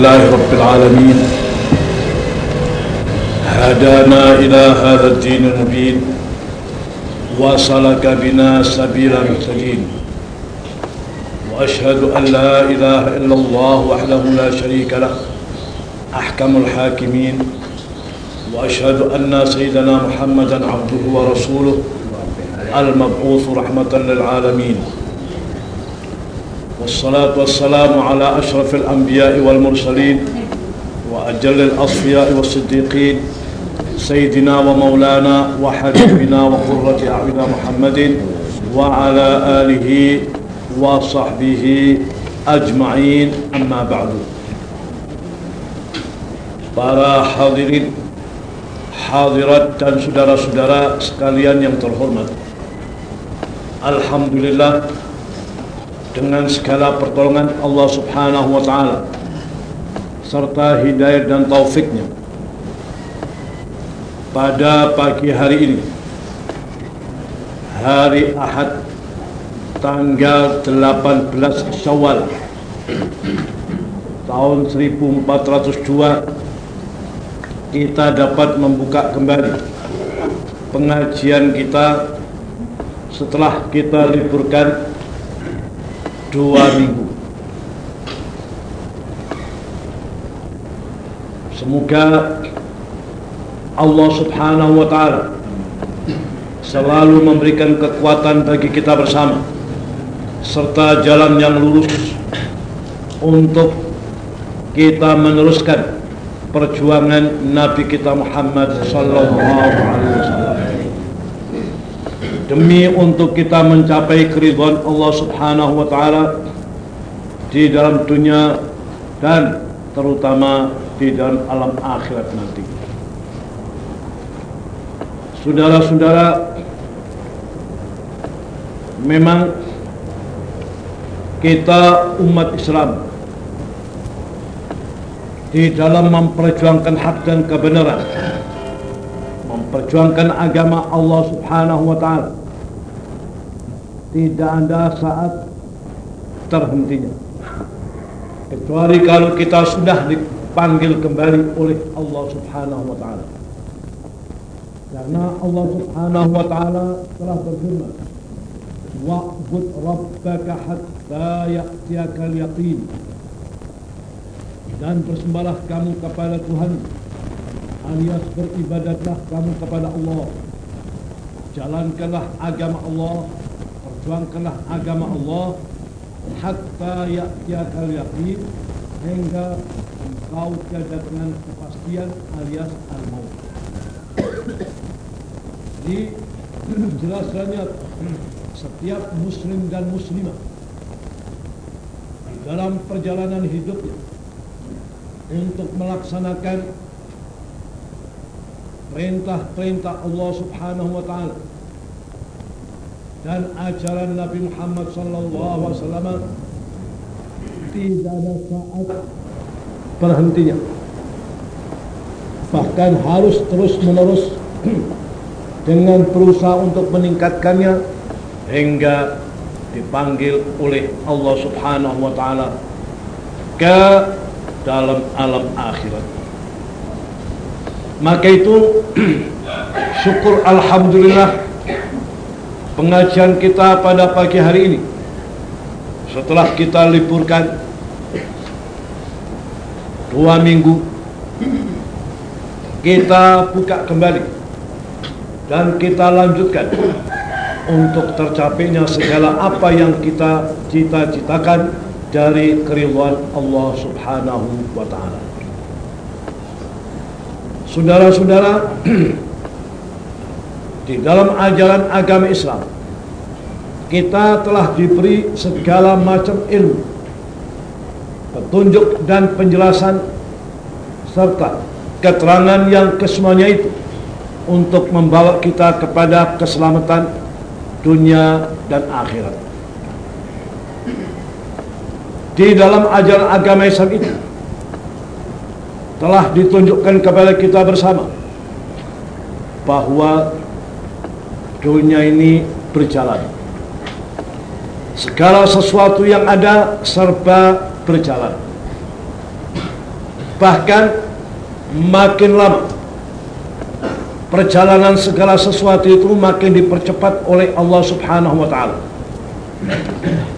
لله رب العالمين. هدانا إلى هذا الدين المبين. وسلك بنا سبيل المهتدين وأشهد أن لا إله إلا الله وحده لا شريك له. أحكم الحاكمين. وأشهد أن سيدنا محمدا عبده ورسوله. المبعوث رحمة للعالمين. والصلاة والسلام على أشرف الأنبياء والمرسلين وأجل الأصفياء والصديقين سيدنا ومولانا وحبيبنا وقرة أعيننا محمد وعلى آله وصحبه أجمعين. أما بعد para hadirin hadirat dan saudara-saudara sekalian yang terhormat. Alhamdulillah dengan segala pertolongan Allah Subhanahu wa taala serta hidayah dan taufiknya. Pada pagi hari ini hari Ahad tanggal 18 Syawal tahun 1402 kita dapat membuka kembali pengajian kita setelah kita liburkan dua minggu. Semoga Allah Subhanahu wa taala selalu memberikan kekuatan bagi kita bersama serta jalan yang lurus untuk kita meneruskan perjuangan Nabi kita Muhammad sallallahu alaihi wasallam demi untuk kita mencapai keridhaan Allah Subhanahu wa taala di dalam dunia dan terutama di dalam alam akhirat nanti. Saudara-saudara, memang kita umat Islam di dalam memperjuangkan hak dan kebenaran memperjuangkan agama Allah Subhanahu wa taala tidak ada saat terhentinya. Kecuali kalau kita sudah dipanggil kembali oleh Allah Subhanahu wa taala. Karena Allah Subhanahu wa taala telah berfirman wa'bud rabbaka hatta ya'tiyakal yaqin dan bersembahlah kamu kepada Tuhan. Alias beribadatlah kamu kepada Allah? Jalankanlah agama Allah perjuangkanlah agama Allah hatta ya'tiyakal yaqin hingga engkau dengan kepastian alias al-maut. Jadi jelaskannya setiap muslim dan muslimah dalam perjalanan hidupnya untuk melaksanakan perintah-perintah Allah Subhanahu wa taala dan ajaran Nabi Muhammad wasallam tidak ada saat berhentinya. Bahkan harus terus menerus dengan berusaha untuk meningkatkannya hingga dipanggil oleh Allah Subhanahu wa taala ke dalam alam akhirat. Maka itu syukur alhamdulillah pengajian kita pada pagi hari ini setelah kita liburkan dua minggu kita buka kembali dan kita lanjutkan untuk tercapainya segala apa yang kita cita-citakan dari keridhaan Allah Subhanahu wa taala. Saudara-saudara, di dalam ajaran agama Islam kita telah diberi segala macam ilmu, petunjuk dan penjelasan serta keterangan yang kesemuanya itu untuk membawa kita kepada keselamatan dunia dan akhirat. Di dalam ajaran agama Islam itu telah ditunjukkan kepada kita bersama bahwa dunia ini berjalan. Segala sesuatu yang ada serba berjalan. bahkan makin lama perjalanan segala sesuatu itu makin dipercepat oleh Allah Subhanahu wa taala.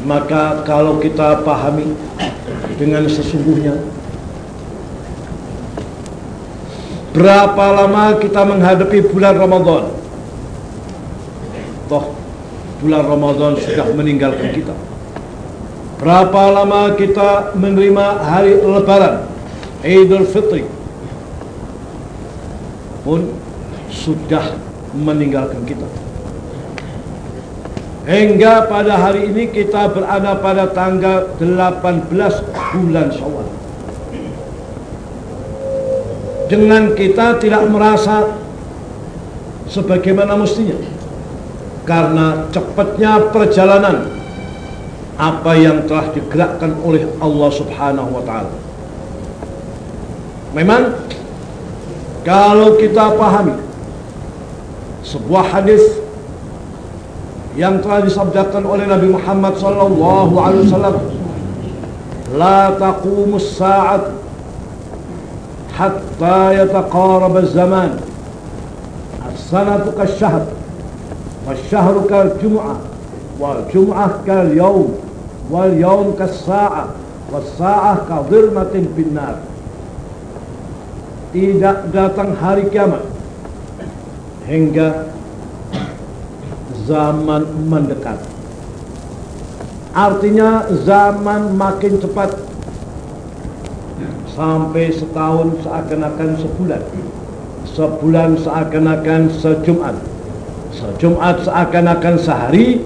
Maka kalau kita pahami dengan sesungguhnya berapa lama kita menghadapi bulan Ramadan? Bulan Ramadan sudah meninggalkan kita. Berapa lama kita menerima hari lebaran Idul Fitri pun sudah meninggalkan kita. Hingga pada hari ini kita berada pada tanggal 18 bulan Syawal. Dengan kita tidak merasa sebagaimana mestinya. Karena cepatnya perjalanan apa yang telah digerakkan oleh Allah Subhanahu wa taala. Memang kalau kita pahami sebuah hadis yang telah disabdakan oleh Nabi Muhammad sallallahu alaihi wasallam la taqumus sa'at hatta yataqarab az-zaman as-sanatu kash-shahr wash-shahru kal-jum'ah wal-jum'ah kal-yawm wal-yawm kas-sa'ah was-sa'ah ka-dhirmatin bin-nar tidak datang hari kiamat hingga zaman mendekat. Artinya zaman makin cepat sampai setahun seakan-akan sebulan. Sebulan seakan-akan sejumat. Sejumat seakan-akan sehari.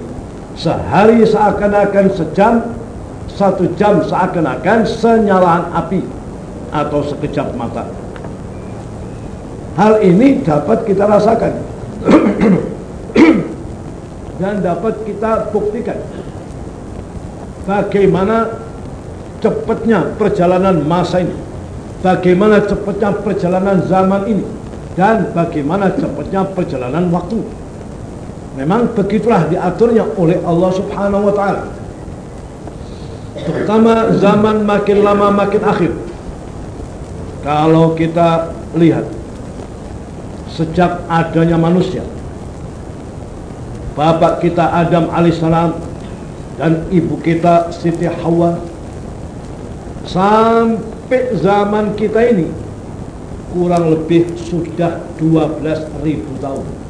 Sehari seakan-akan sejam. Satu jam seakan-akan senyalaan api atau sekejap mata. Hal ini dapat kita rasakan dan dapat kita buktikan bagaimana cepatnya perjalanan masa ini, bagaimana cepatnya perjalanan zaman ini, dan bagaimana cepatnya perjalanan waktu. Memang begitulah diaturnya oleh Allah Subhanahu wa taala. Terutama zaman makin lama makin akhir. Kalau kita lihat sejak adanya manusia. Bapak kita Adam alaihissalam dan ibu kita Siti Hawa sampai zaman kita ini kurang lebih sudah 12.000 tahun.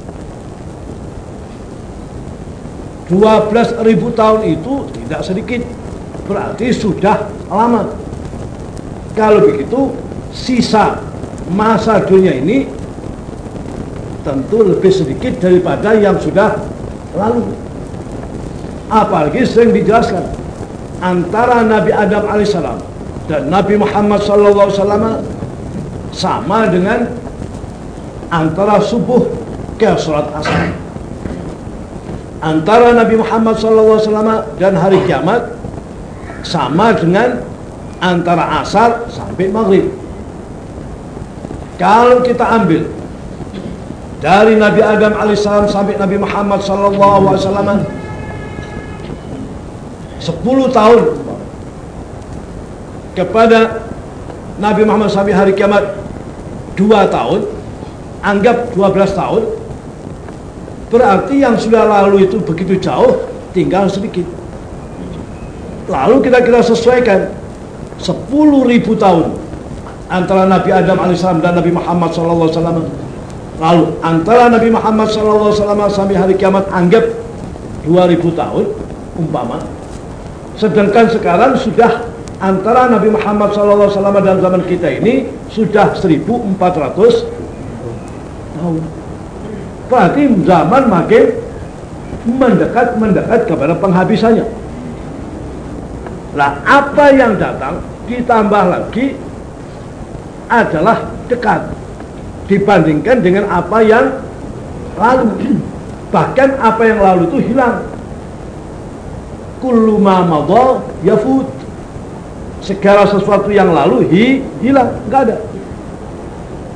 12.000 tahun itu tidak sedikit berarti sudah lama kalau begitu sisa masa dunia ini tentu lebih sedikit daripada yang sudah lalu. Apalagi sering dijelaskan antara Nabi Adam alaihissalam dan Nabi Muhammad alaihi sama dengan antara subuh ke sholat asar. Antara Nabi Muhammad alaihi dan hari kiamat sama dengan antara asar sampai maghrib. Kalau kita ambil dari Nabi Adam alaihissalam sampai Nabi Muhammad wasallam 10 tahun kepada Nabi Muhammad sampai hari kiamat 2 tahun anggap 12 tahun berarti yang sudah lalu itu begitu jauh tinggal sedikit lalu kita kita sesuaikan 10 ribu tahun antara Nabi Adam alaihissalam dan Nabi Muhammad wasallam Lalu antara Nabi Muhammad SAW sampai hari kiamat anggap 2000 tahun umpama. Sedangkan sekarang sudah antara Nabi Muhammad SAW dan zaman kita ini sudah 1400 tahun. Berarti zaman makin mendekat-mendekat kepada penghabisannya. Lah apa yang datang ditambah lagi adalah dekat dibandingkan dengan apa yang lalu. Bahkan apa yang lalu itu hilang. Kullu ma yafut. Segala sesuatu yang lalu hi, hilang, enggak ada.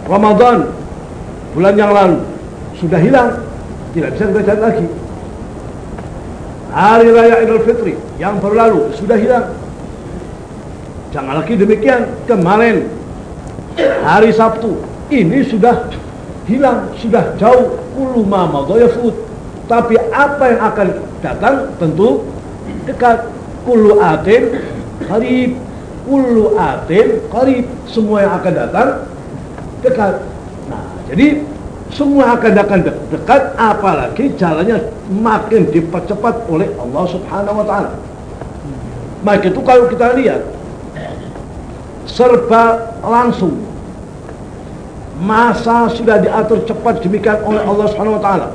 Ramadan bulan yang lalu sudah hilang, tidak bisa kita cari lagi. Hari Raya Idul Fitri yang baru lalu sudah hilang. Jangan lagi demikian, kemarin hari Sabtu ini sudah hilang, sudah jauh kulu mama yafut. Tapi apa yang akan datang tentu dekat kulu atin karib kulu atin karib semua yang akan datang dekat. Nah, jadi semua akan datang dekat apalagi jalannya makin dipercepat oleh Allah Subhanahu wa taala. Maka itu kalau kita lihat serba langsung masa sudah diatur cepat demikian oleh Allah Subhanahu wa taala.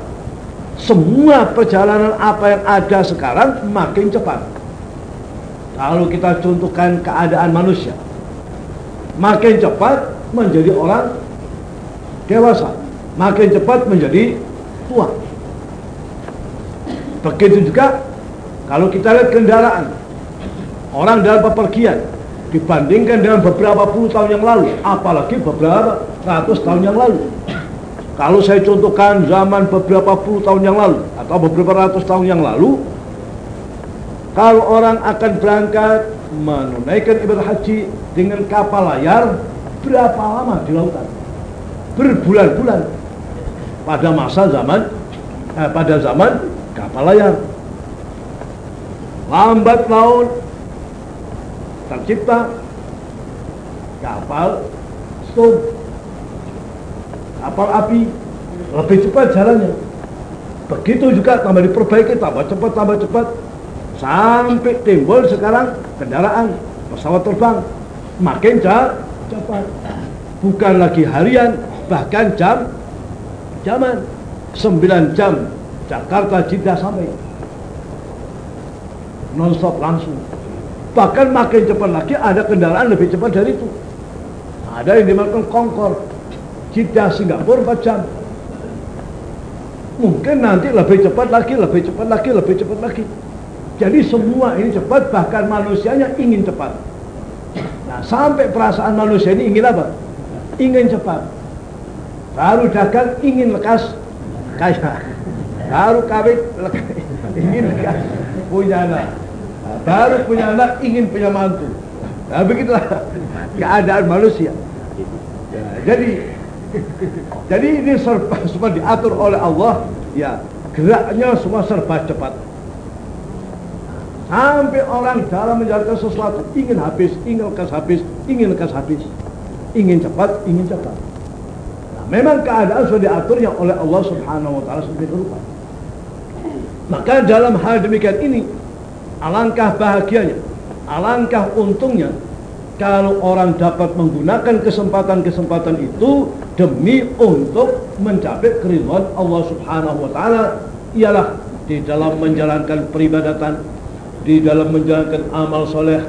Semua perjalanan apa yang ada sekarang makin cepat. Kalau kita contohkan keadaan manusia, makin cepat menjadi orang dewasa makin cepat menjadi tua. Begitu juga kalau kita lihat kendaraan orang dalam bepergian dibandingkan dengan beberapa puluh tahun yang lalu, apalagi beberapa ratus tahun yang lalu. Kalau saya contohkan zaman beberapa puluh tahun yang lalu atau beberapa ratus tahun yang lalu, kalau orang akan berangkat menunaikan ibadah haji dengan kapal layar, berapa lama di lautan? Berbulan-bulan pada masa zaman eh, pada zaman kapal layar. Lambat laun tercipta kapal stop, kapal api lebih cepat jalannya. Begitu juga tambah diperbaiki, tambah cepat, tambah cepat, sampai timbul sekarang kendaraan pesawat terbang makin cepat. Bukan lagi harian, bahkan jam zaman. 9 jam Jakarta Jeddah sampai. Non-stop langsung. Bahkan makin cepat lagi ada kendaraan lebih cepat dari itu. Ada yang dimakan Concorde Jeddah Singapura 4 jam. Mungkin nanti lebih cepat lagi lebih cepat lagi lebih cepat lagi. Jadi semua ini cepat bahkan manusianya ingin cepat. Nah sampai perasaan manusia ini ingin apa? Ingin cepat baru dagang ingin lekas kaya baru kawin ingin lekas punya anak. Baru punya anak ingin punya mantu. Nah begitulah keadaan manusia. Ya, jadi jadi ini serba semua diatur oleh Allah. Ya geraknya semua serba cepat. Sampai orang dalam menjalankan sesuatu ingin habis ingin lekas habis ingin lekas habis. Ingin cepat ingin cepat Memang keadaan sudah diaturnya oleh Allah Subhanahu wa taala seperti rupa. Maka dalam hal demikian ini alangkah bahagianya, alangkah untungnya kalau orang dapat menggunakan kesempatan-kesempatan itu demi untuk mencapai keridhaan Allah Subhanahu wa taala ialah di dalam menjalankan peribadatan, di dalam menjalankan amal soleh,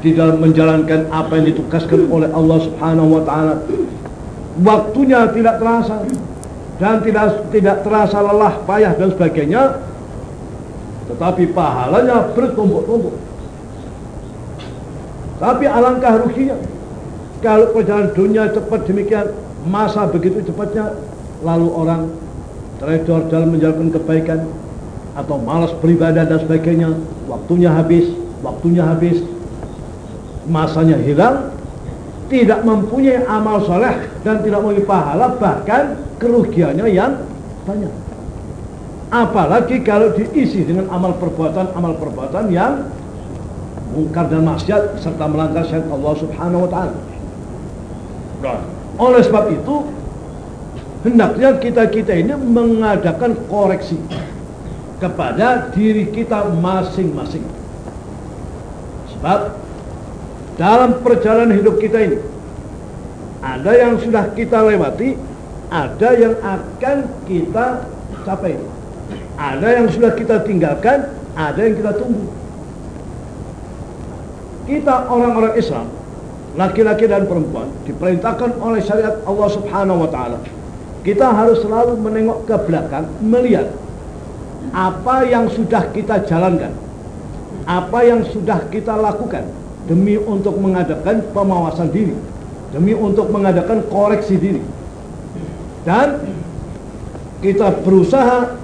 di dalam menjalankan apa yang ditugaskan oleh Allah Subhanahu wa taala waktunya tidak terasa dan tidak tidak terasa lelah, payah dan sebagainya, tetapi pahalanya bertumpuk-tumpuk. Tapi alangkah ruginya kalau perjalanan dunia cepat demikian, masa begitu cepatnya, lalu orang trader dalam menjalankan kebaikan atau malas beribadah dan sebagainya, waktunya habis, waktunya habis, masanya hilang, tidak mempunyai amal soleh dan tidak mempunyai pahala bahkan kerugiannya yang banyak apalagi kalau diisi dengan amal perbuatan amal perbuatan yang mungkar dan maksiat serta melanggar syariat Allah Subhanahu wa taala. Oleh sebab itu hendaknya kita-kita ini mengadakan koreksi kepada diri kita masing-masing. Sebab dalam perjalanan hidup kita ini. Ada yang sudah kita lewati ada yang akan kita capai. Ada yang sudah kita tinggalkan ada yang kita tunggu. Kita orang-orang Islam laki-laki dan perempuan diperintahkan oleh syariat Allah Subhanahu wa taala kita harus selalu menengok ke belakang melihat apa yang sudah kita jalankan apa yang sudah kita lakukan demi untuk mengadakan pemawasan diri, demi untuk mengadakan koreksi diri. Dan kita berusaha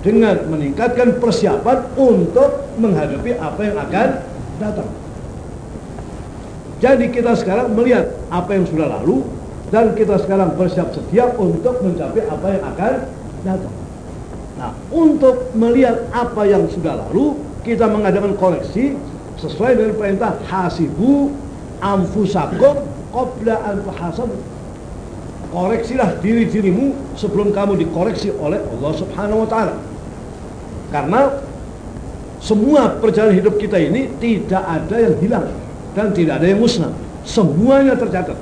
dengan meningkatkan persiapan untuk menghadapi apa yang akan datang. Jadi kita sekarang melihat apa yang sudah lalu dan kita sekarang bersiap sedia untuk mencapai apa yang akan datang. Nah, untuk melihat apa yang sudah lalu, kita mengadakan koreksi sesuai dengan perintah hasibu amfusakum qabla an tuhasabu. Koreksilah diri-dirimu sebelum kamu dikoreksi oleh Allah Subhanahu wa taala. Karena semua perjalanan hidup kita ini tidak ada yang hilang dan tidak ada yang musnah. Semuanya tercatat.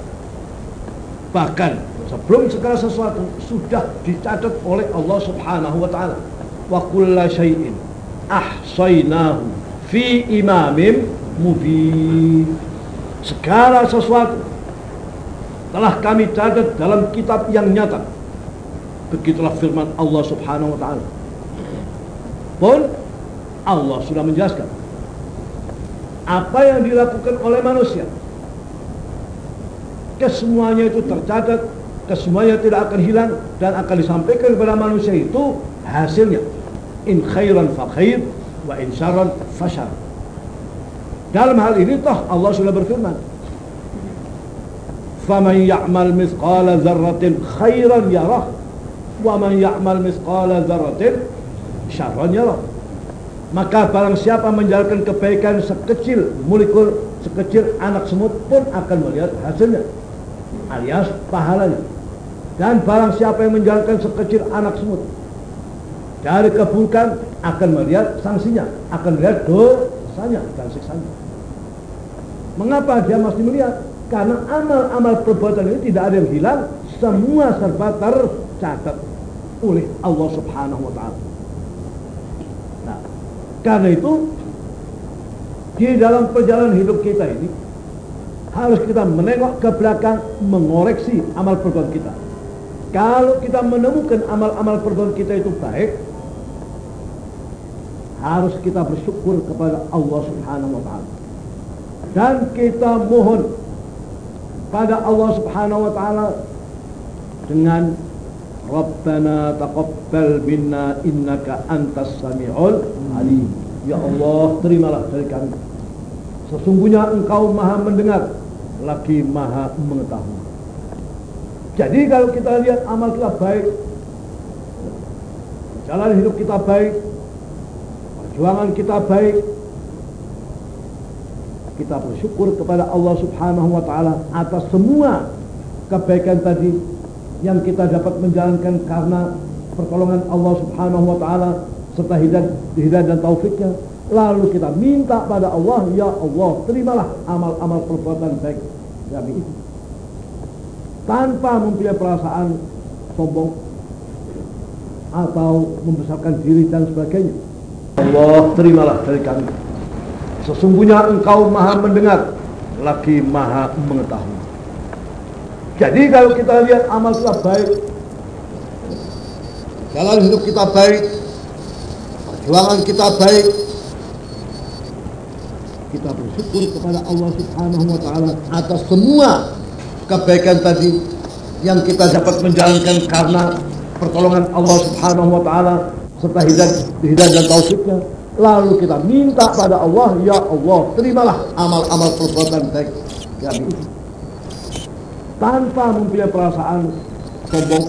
Bahkan sebelum segala sesuatu sudah dicatat oleh Allah Subhanahu wa taala. Wa kulla syai'in ahsaynahu fi imamim mubin. Segala sesuatu telah kami catat dalam kitab yang nyata. Begitulah firman Allah Subhanahu wa taala. Pun Allah sudah menjelaskan apa yang dilakukan oleh manusia. Kesemuanya itu tercatat, kesemuanya tidak akan hilang dan akan disampaikan kepada manusia itu hasilnya. In khairan fa khair wa insyaron fasyar. Dalam hal ini toh Allah sudah berfirman. Faman ya'mal misqala zarratin khairan yarah wa man ya'mal misqala zarratin syarran yarah. Maka barang siapa menjalankan kebaikan sekecil molekul sekecil anak semut pun akan melihat hasilnya alias pahalanya. Dan barang siapa yang menjalankan sekecil anak semut dari keburukan akan melihat sanksinya akan melihat dosanya dan siksanya mengapa dia mesti melihat karena amal-amal perbuatan ini tidak ada yang hilang, semua serba tercatat oleh Allah Subhanahu wa taala. Nah, karena itu di dalam perjalanan hidup kita ini harus kita menengok ke belakang mengoreksi amal perbuatan kita. Kalau kita menemukan amal-amal perbuatan kita itu baik, harus kita bersyukur kepada Allah Subhanahu wa taala. Dan kita mohon pada Allah Subhanahu wa taala dengan Rabbana taqabbal minna innaka antas samiul alim. Ya Allah, terimalah dari kami. Sesungguhnya Engkau Maha mendengar lagi Maha mengetahui. Jadi kalau kita lihat amal kita baik, jalan hidup kita baik, perjuangan kita baik, kita bersyukur kepada Allah Subhanahu wa taala atas semua kebaikan tadi yang kita dapat menjalankan karena pertolongan Allah Subhanahu wa taala serta hidayah, dan taufiknya. Lalu kita minta pada Allah ya Allah terimalah amal-amal perbuatan baik kami. Itu tanpa mempunyai perasaan sombong atau membesarkan diri dan sebagainya Allah terimalah dari kami. Sesungguhnya engkau maha mendengar Lagi maha mengetahui. Jadi kalau kita lihat amal kita baik Jalan hidup kita baik Perjuangan kita baik Kita bersyukur kepada Allah subhanahu wa ta'ala Atas semua kebaikan tadi Yang kita dapat menjalankan karena Pertolongan Allah subhanahu wa ta'ala Serta hidayah, dan taufiknya Lalu kita minta pada Allah, Ya Allah, terimalah amal-amal perbuatan baik kami Tanpa mempunyai perasaan sombong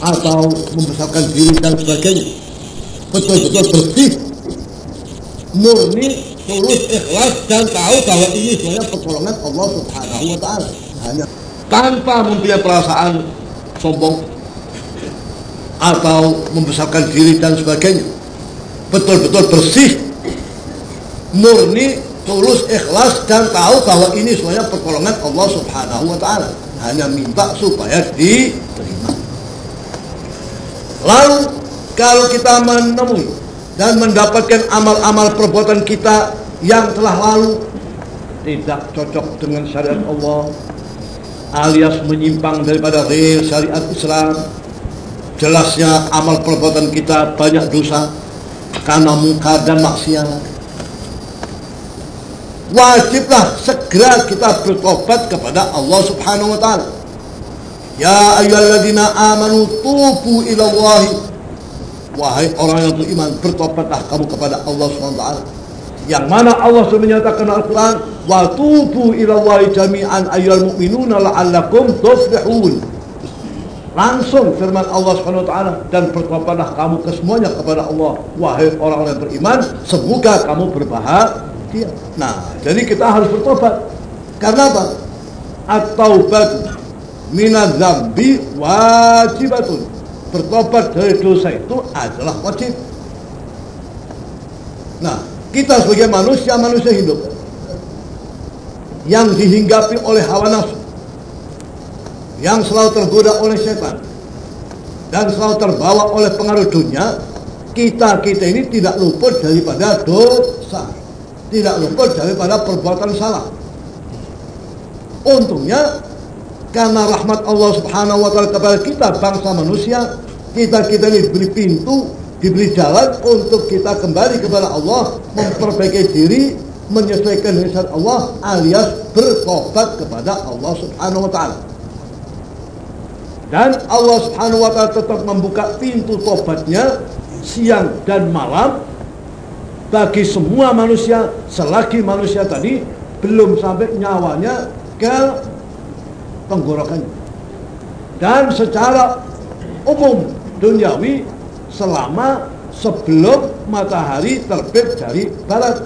atau membesarkan diri dan sebagainya. Betul-betul bersih, murni, tulus, ikhlas dan tahu bahwa ini sebenarnya pertolongan Allah Subhanahu wa taala. Hanya tanpa mempunyai perasaan sombong atau membesarkan diri dan sebagainya. Betul-betul bersih murni tulus ikhlas dan tahu bahwa ini semuanya pertolongan Allah subhanahu wa ta'ala. Hanya minta supaya diterima. Lalu kalau kita menemui dan mendapatkan amal-amal perbuatan kita yang telah lalu tidak cocok dengan syariat Allah alias menyimpang daripada real syariat Islam jelasnya amal perbuatan kita banyak dosa karena muka dan maksiat. Wajiblah segera kita bertobat kepada Allah subhanahu wa ta'ala. Ya ayyuhalladzina amanu tubu ilallahi. Wahai orang yang beriman bertobatlah kamu kepada Allah subhanahu wa ta'ala. Yang mana Allah sudah menyatakan Al-Quran, wa tubu ilallahi jami'an ayyul mu'minuna la'allakum tuflihun. Langsung firman Allah taala dan bertobatlah kamu kesemuanya kepada Allah wahai orang-orang yang beriman semoga kamu berbahagia. Nah, jadi kita harus bertobat. Karena apa? At-taubat minadz dzambi wajibatun. Bertobat dari dosa itu adalah wajib. Nah, kita sebagai manusia manusia hidup yang dihinggapi oleh hawa nafsu yang selalu tergoda oleh setan dan selalu terbawa oleh pengaruh dunia, kita kita ini tidak luput daripada dosa, tidak luput daripada perbuatan salah. Untungnya karena rahmat Allah Subhanahu wa taala kepada kita bangsa manusia, kita kita ini diberi pintu, diberi jalan untuk kita kembali kepada Allah, memperbaiki diri, menyesuaikan dengan Allah alias bertobat kepada Allah Subhanahu wa taala. Dan Allah subhanahu wa ta'ala tetap membuka pintu tobatnya siang dan malam bagi semua manusia selagi manusia tadi belum sampai nyawanya ke tenggorokannya. Dan secara umum duniawi selama sebelum matahari terbit dari barat.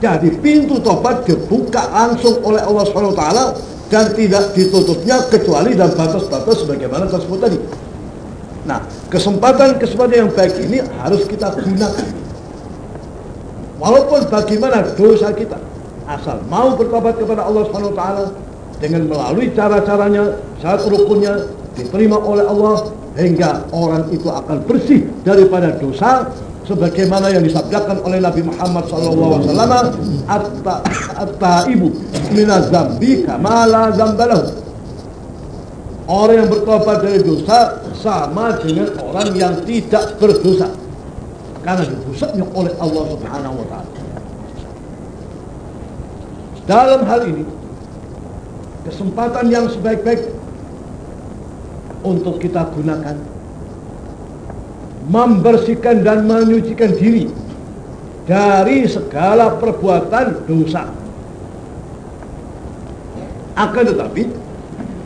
Jadi pintu tobat dibuka langsung oleh Allah Subhanahu wa taala dan tidak ditutupnya kecuali dalam batas-batas sebagaimana tersebut tadi. Nah, kesempatan-kesempatan yang baik ini harus kita gunakan. Walaupun bagaimana dosa kita, asal mau bertobat kepada Allah taala dengan melalui cara-caranya, syarat rukunnya diterima oleh Allah hingga orang itu akan bersih daripada dosa sebagaimana yang disabdakan oleh Nabi Muhammad SAW at-taibu minaz zambi kama la zambalahu orang yang bertobat dari dosa sama dengan orang yang tidak berdosa. Karena didosanya oleh Allah Subhanahu wa taala. Dalam hal ini kesempatan yang sebaik-baik untuk kita gunakan membersihkan dan menyucikan diri dari segala perbuatan dosa. Akan tetapi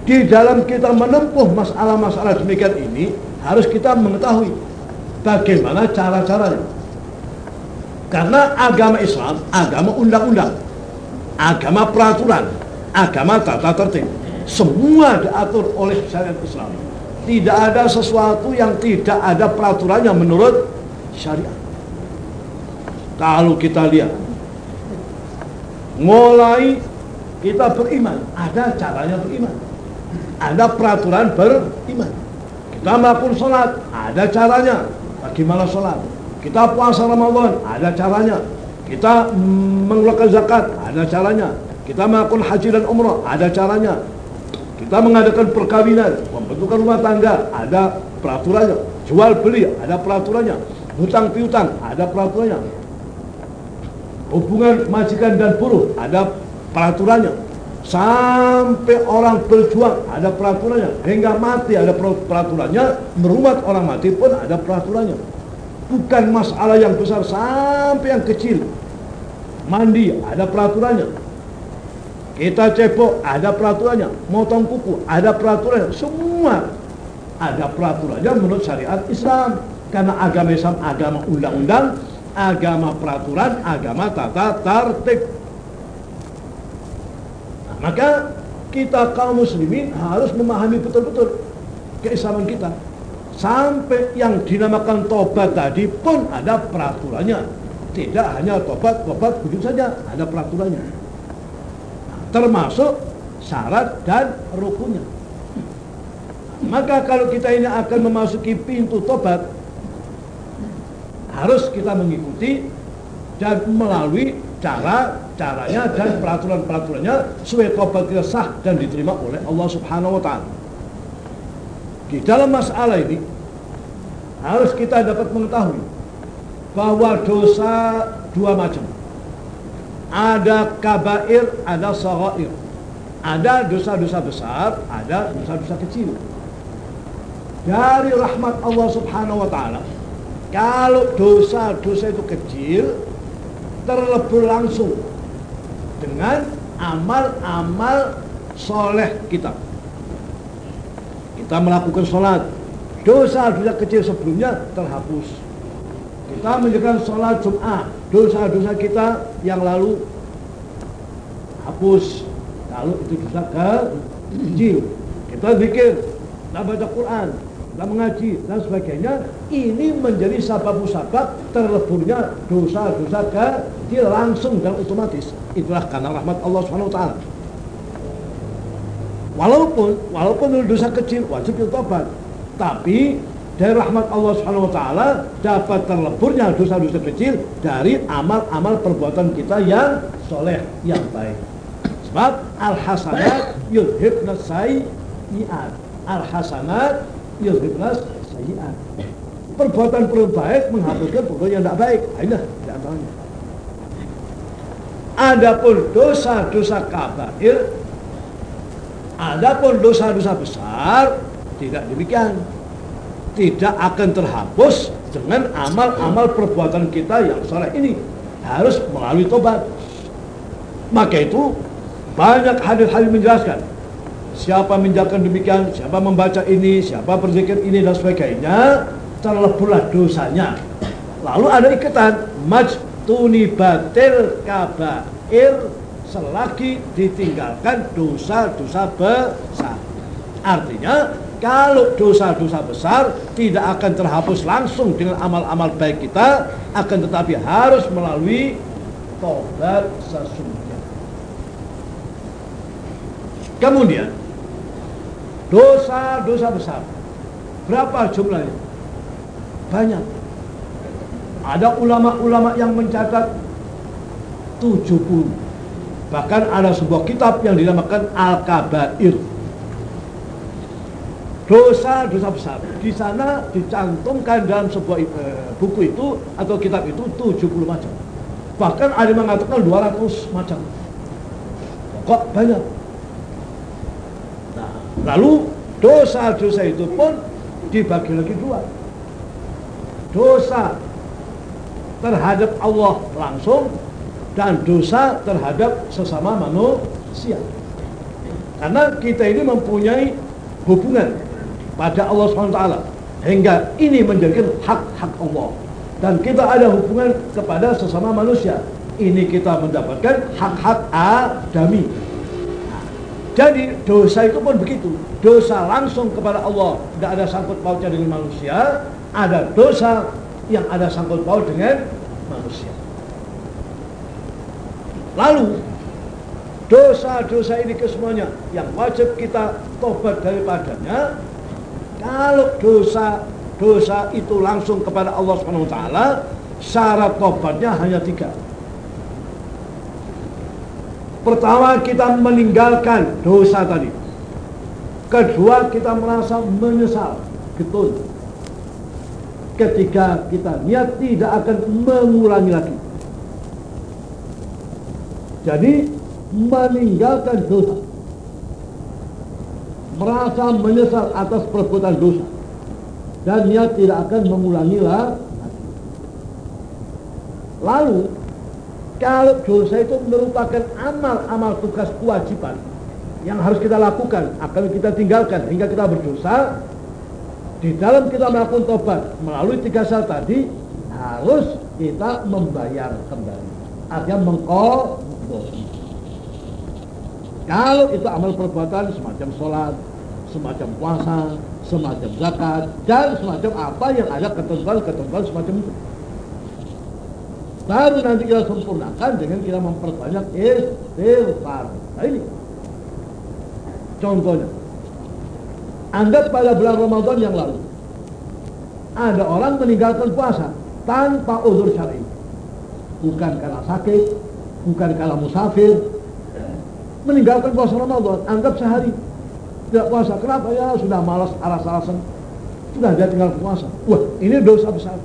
di dalam kita menempuh masalah-masalah demikian ini harus kita mengetahui bagaimana cara-caranya. Karena agama Islam, agama undang-undang, agama peraturan, agama tata tertib, semua diatur oleh syariat Islam. Tidak ada sesuatu yang tidak ada peraturannya menurut syariat. Kalau kita lihat, mulai kita beriman, ada caranya beriman. Ada peraturan beriman. Kita melakukan sholat, ada caranya. Bagaimana sholat? Kita puasa Ramadan, ada caranya. Kita mengeluarkan zakat, ada caranya. Kita melakukan haji dan umrah, ada caranya. Kita mengadakan perkawinan, membentukkan rumah tangga, ada peraturannya. Jual beli, ada peraturannya. Hutang piutang, ada peraturannya. Hubungan majikan dan buruh, ada peraturannya. Sampai orang berjuang, ada peraturannya. Hingga mati, ada peraturannya. Merumat orang mati pun ada peraturannya. Bukan masalah yang besar, sampai yang kecil. Mandi, ada peraturannya kita cepok, ada peraturannya. Motong kuku, ada peraturannya. Semua ada peraturannya menurut syariat Islam. Karena agama Islam agama undang-undang, agama peraturan, agama tata tertib. Nah, maka kita kaum muslimin harus memahami betul-betul keislaman kita. Sampai yang dinamakan tobat tadi pun ada peraturannya. Tidak hanya tobat, tobat begitu saja, ada peraturannya termasuk syarat dan rukunnya. Maka kalau kita ini akan memasuki pintu tobat, harus kita mengikuti dan melalui cara-caranya dan peraturan-peraturannya supaya tobat kita sah dan diterima oleh Allah Subhanahu wa taala. Di dalam masalah ini harus kita dapat mengetahui bahwa dosa dua macam ada kabair, ada sagair. Ada dosa-dosa besar, ada dosa-dosa kecil. Dari rahmat Allah Subhanahu wa taala, kalau dosa-dosa itu kecil, terlebur langsung dengan amal-amal soleh kita. Kita melakukan sholat, dosa-dosa kecil sebelumnya terhapus. Kita menjalankan sholat Jum'ah, dosa-dosa kita yang lalu hapus. Kalau itu dosa kecil, kita zikir, kita baca Quran, kita mengaji dan sebagainya. Ini menjadi sabab-sabab terleburnya dosa-dosa kecil langsung dan otomatis. Itulah karena rahmat Allah Taala. Walaupun walaupun dosa kecil wajib tobat, tapi dari rahmat Allah Subhanahu wa taala dapat terleburnya dosa-dosa kecil dari amal-amal perbuatan kita yang soleh, yang baik. Sebab al hasanat yudhibna sayyi'at. Al hasanat yudhibna sayyi'at. Perbuatan-perbuatan baik menghapuskan perbuatan yang tidak baik. Ini di antaranya. Adapun dosa-dosa kabair Adapun dosa-dosa besar tidak demikian. Tidak akan terhapus dengan amal-amal perbuatan kita yang soleh ini. Harus melalui tobat. Maka itu banyak hadis-hadis menjelaskan. Siapa menjalankan demikian, siapa membaca ini, siapa berzikir ini dan sebagainya, terleburlah dosanya. Lalu ada ikatan majtuni batil kabair selagi ditinggalkan dosa-dosa besar. Artinya kalau dosa-dosa besar tidak akan terhapus langsung dengan amal-amal baik kita, akan tetapi harus melalui tobat sesungguhnya. Kemudian dosa-dosa besar berapa jumlahnya? Banyak. Ada ulama-ulama yang mencatat 70 Bahkan ada sebuah kitab yang dinamakan Al-Kabair. Dosa-dosa besar. Di sana dicantumkan dalam sebuah e, buku itu atau kitab itu 70 macam. Bahkan ada yang mengatakan 200 macam. Kok banyak? Nah, lalu dosa-dosa itu pun dibagi lagi dua. Dosa terhadap Allah langsung dan dosa terhadap sesama manusia. Karena kita ini mempunyai hubungan pada Allah SWT hingga ini menjadikan hak-hak Allah. Dan kita ada hubungan kepada sesama manusia. Ini kita mendapatkan hak-hak adami. Jadi dosa itu pun begitu. Dosa langsung kepada Allah. Tidak ada sangkut pautnya dengan manusia. Ada dosa yang ada sangkut paut dengan manusia. Lalu dosa-dosa ini kesemuanya yang wajib kita tobat daripadanya. Kalau dosa dosa itu langsung kepada Allah Subhanahu wa taala, syarat tobatnya hanya tiga. Pertama kita meninggalkan dosa tadi. Kedua kita merasa menyesal, betul. Ketiga kita niat tidak akan mengulangi lagi. Jadi meninggalkan dosa. Merasa menyesal atas perbuatan dosa. Dan niat tidak akan mengulangi lagi. Lalu, kalau dosa itu merupakan amal-amal tugas kewajiban yang harus kita lakukan, akan kita tinggalkan hingga kita berdosa, di dalam kita melakukan tobat melalui tiga syarat tadi harus kita membayar kembali. Artinya mengkol kalau itu amal perbuatan semacam sholat, semacam puasa, semacam zakat, dan semacam apa yang ada ketentuan-ketentuan semacam itu. Baru nanti kita sempurnakan dengan kita memperbanyak istighfar. Nah ini contohnya. Anggap pada bulan Ramadan yang lalu ada orang meninggalkan puasa tanpa uzur syar'i. Bukan karena sakit, bukan kalau musafir meninggalkan puasa Ramadan anggap sehari. Tidak puasa. Kenapa? Ya sudah malas alas-alasan. Sudah dia tinggal puasa. Wah ini dosa besar.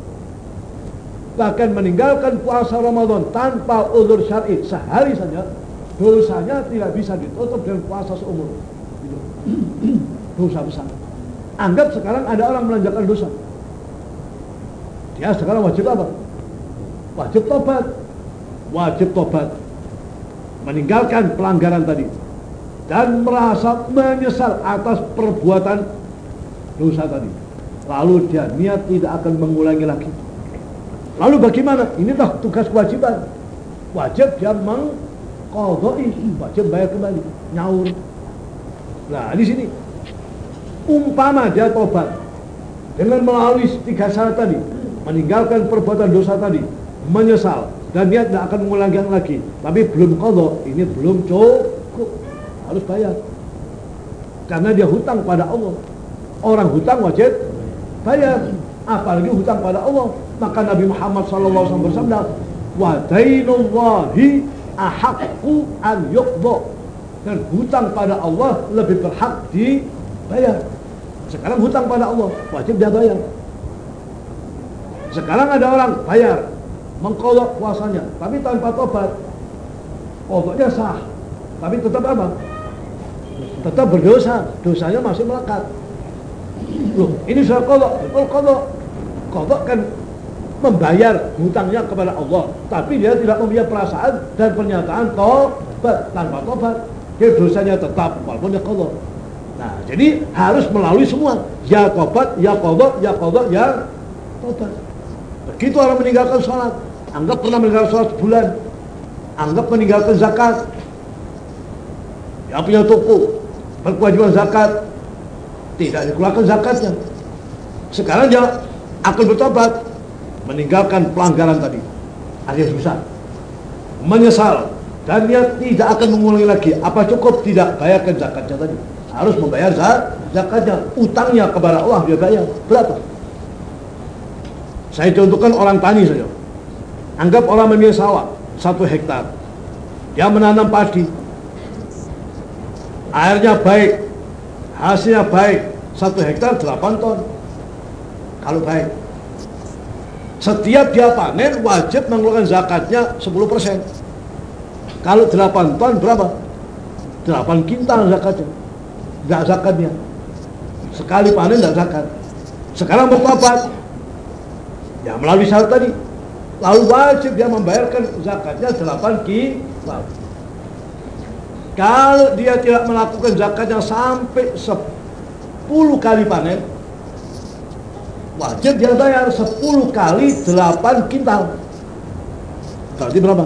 Bahkan meninggalkan puasa Ramadan tanpa ulur syar'i sehari saja dosanya tidak bisa ditutup dengan puasa seumur. Dosa besar. Anggap sekarang ada orang melanjutkan dosa. Dia sekarang wajib apa? Wajib tobat. Wajib tobat meninggalkan pelanggaran tadi dan merasa menyesal atas perbuatan dosa tadi. Lalu dia niat tidak akan mengulangi lagi. Lalu bagaimana? Ini dah tugas kewajiban. Wajib dia mengkodoi wajib bayar kembali nyaur. Nah di sini. Umpama dia tobat dengan melalui tiga syarat tadi meninggalkan perbuatan dosa tadi menyesal dan dia tidak akan mengulangi lagi. Tapi belum kodok ini belum cukup. Harus bayar. Karena dia hutang pada Allah. Orang hutang wajib bayar. Apalagi hutang pada Allah. Maka Nabi Muhammad SAW bersabda wa dainullahi an yuqda. Dan hutang pada Allah lebih berhak dibayar. Sekarang hutang pada Allah wajib dia bayar. Sekarang ada orang bayar mengkolok puasanya, tapi tanpa tobat. Kodoknya sah, tapi tetap apa? Tetap berdosa, dosanya masih melekat. Loh, ini sudah kodok, betul kodok. Kodok kan membayar hutangnya kepada Allah, tapi dia tidak mempunyai perasaan dan pernyataan tobat tanpa tobat. Dia dosanya tetap, walaupun dia kodok. Nah, jadi harus melalui semua. Ya tobat, ya kodok, ya kodok, ya tobat. Begitu orang meninggalkan sholat, anggap pernah meninggalkan sholat bulan, anggap meninggalkan zakat, yang punya toko, berkewajiban zakat, tidak dikeluarkan zakatnya. Sekarang dia akan bertobat, meninggalkan pelanggaran tadi. Akhirnya susah. Menyesal. Dan dia tidak akan mengulangi lagi. Apa cukup tidak bayarkan zakatnya tadi. Harus membayar zakatnya. Utangnya kepada Allah dia bayar. Berapa? Saya contohkan orang tani saja. Anggap orang memiliki sawah satu hektar. Dia menanam padi. Airnya baik, hasilnya baik. Satu hektar 8 ton. Kalau baik. Setiap dia panen wajib mengeluarkan zakatnya 10%. Kalau 8 ton berapa? 8 kintal zakatnya. Enggak zakatnya. Sekali panen enggak zakat. Sekarang bertobat. Ya melalui syarat tadi lalu wajib dia membayarkan zakatnya 8 kilal. Kalau dia tidak melakukan zakatnya sampai 10 kali panen, wajib dia bayar 10 kali 8 kintal. Berarti berapa?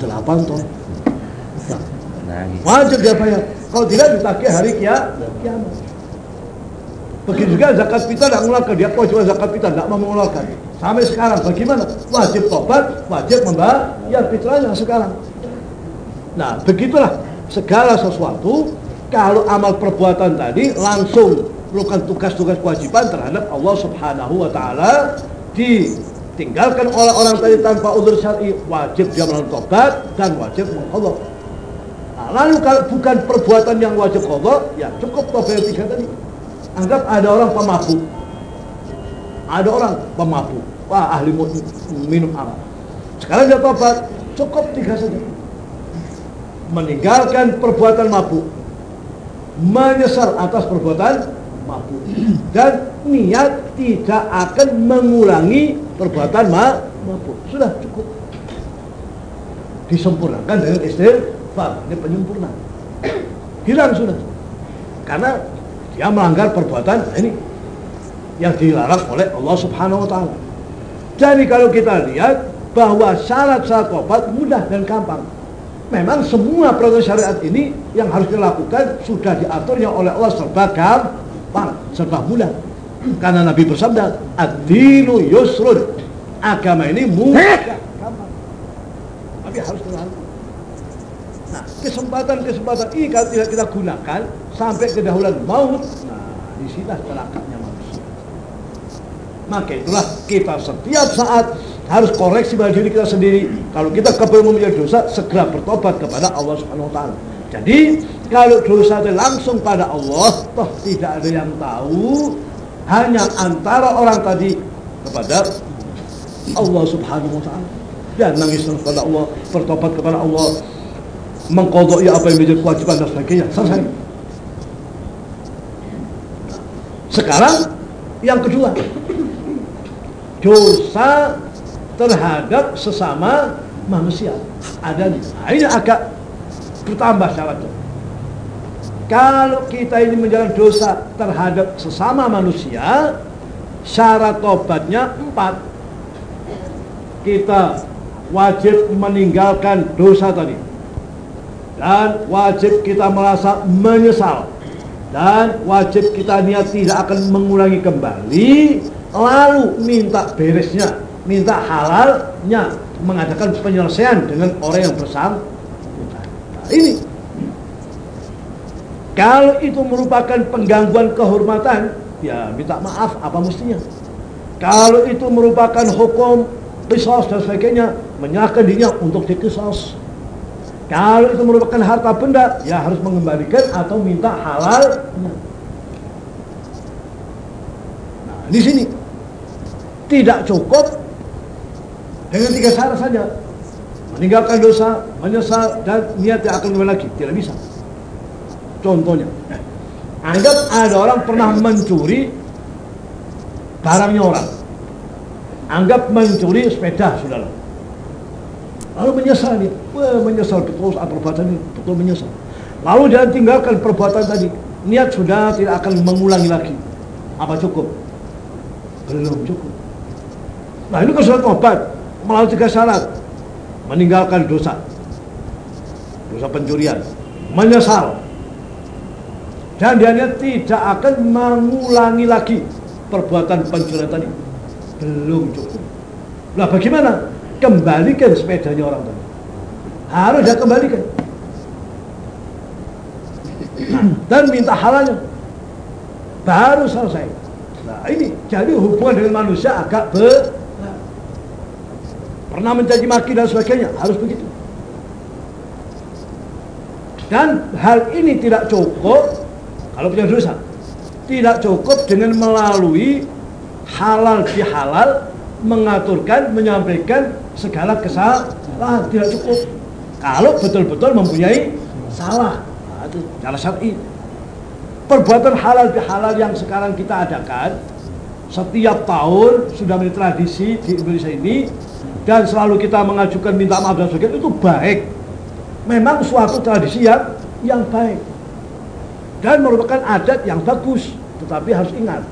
8 ton. Wajib dia bayar. Kalau tidak ditagih hari kiamat. Begitu juga zakat fitrah tidak mengeluarkan, dia kewajiban zakat fitrah tidak mau mengeluarkan. Sampai sekarang bagaimana? Wajib tobat, wajib membayar fitrahnya sekarang. Nah, begitulah segala sesuatu kalau amal perbuatan tadi langsung melakukan tugas-tugas kewajiban terhadap Allah Subhanahu wa taala ditinggalkan oleh orang tadi tanpa udur syar'i wajib dia melakukan tobat dan wajib mengqadha. Nah, lalu kalau bukan perbuatan yang wajib qadha ya cukup tobat tiga tadi. Anggap ada orang pemabuk. Ada orang pemabuk. Wah, ahli minum arak. Sekarang dia tobat, cukup tiga saja. Meninggalkan perbuatan mabuk. Menyesal atas perbuatan mabuk. Dan niat tidak akan mengulangi perbuatan mabuk. Sudah cukup. Disempurnakan dengan istighfar. Ini penyempurna. Hilang sudah. Karena dia melanggar perbuatan ini yang dilarang oleh Allah Subhanahu wa taala. Jadi kalau kita lihat bahwa syarat-syarat tobat mudah dan gampang. Memang semua proses syariat ini yang harus dilakukan sudah diaturnya oleh Allah serba gampang, serba mudah. Karena Nabi bersabda, "Ad-dinu yusrun." Agama ini mudah, gampang. Tapi harus dilakukan. Nah, kesempatan-kesempatan ini kalau tidak kita gunakan sampai kedahuluan maut, nah di sinilah celakanya. Maka itulah kita setiap saat harus koreksi pada diri kita sendiri. Kalau kita kebal mempunyai dosa, segera bertobat kepada Allah Subhanahu Wa Taala. Jadi kalau dosa itu langsung pada Allah, toh tidak ada yang tahu, hanya antara orang tadi kepada Allah Subhanahu Wa Taala. Dan nangis kepada Allah, bertobat kepada Allah, mengkodok apa yang menjadi kewajiban dan sebagainya selesai sekarang yang kedua dosa terhadap sesama manusia. Ada nah, ini agak bertambah syaratnya. Kalau kita ini menjalankan dosa terhadap sesama manusia syarat tobatnya empat. Kita wajib meninggalkan dosa tadi. Dan wajib kita merasa menyesal. Dan wajib kita niat tidak akan mengulangi kembali lalu minta beresnya minta halalnya mengadakan penyelesaian dengan orang yang bersangkutan. Nah, ini. Kalau itu merupakan penggangguan kehormatan ya minta maaf apa mestinya? Kalau itu merupakan hukum kisos dan sebagainya menyerahkan dirinya untuk dikisos. Kalau itu merupakan harta benda ya harus mengembalikan atau minta halal nah di sini tidak cukup dengan tiga syarat saja meninggalkan dosa menyesal dan niat yang akan kembali lagi tidak bisa contohnya Anggap ada orang pernah mencuri barangnya orang. Anggap mencuri sepeda, saudara. Lalu menyesal dia. Wah, menyesal betul apa perbuatan ini, betul menyesal. Lalu dia tinggalkan perbuatan tadi. Niat sudah tidak akan mengulangi lagi. Apa cukup? Belum cukup. Nah ini kan sudah tobat melalui tiga syarat. Meninggalkan dosa. Dosa pencurian. Menyesal dan dia tidak akan mengulangi lagi perbuatan pencurian tadi belum cukup nah bagaimana kembalikan sepedanya orang tadi harus dia kembalikan dan minta halalnya baru selesai nah ini jadi hubungan dengan manusia agak ber pernah mencaci maki dan sebagainya harus begitu. Dan hal ini tidak cukup kalau punya dosa tidak cukup dengan melalui halal bihalal mengaturkan menyampaikan segala kesalahan tidak cukup. Kalau betul-betul mempunyai salah nah, itu cara syar'i. Perbuatan halal bihalal yang sekarang kita adakan setiap tahun sudah menjadi tradisi di Indonesia ini dan selalu kita mengajukan minta maaf dan sebagainya itu baik. Memang suatu tradisi yang yang baik. Dan merupakan adat yang bagus. Tetapi harus ingat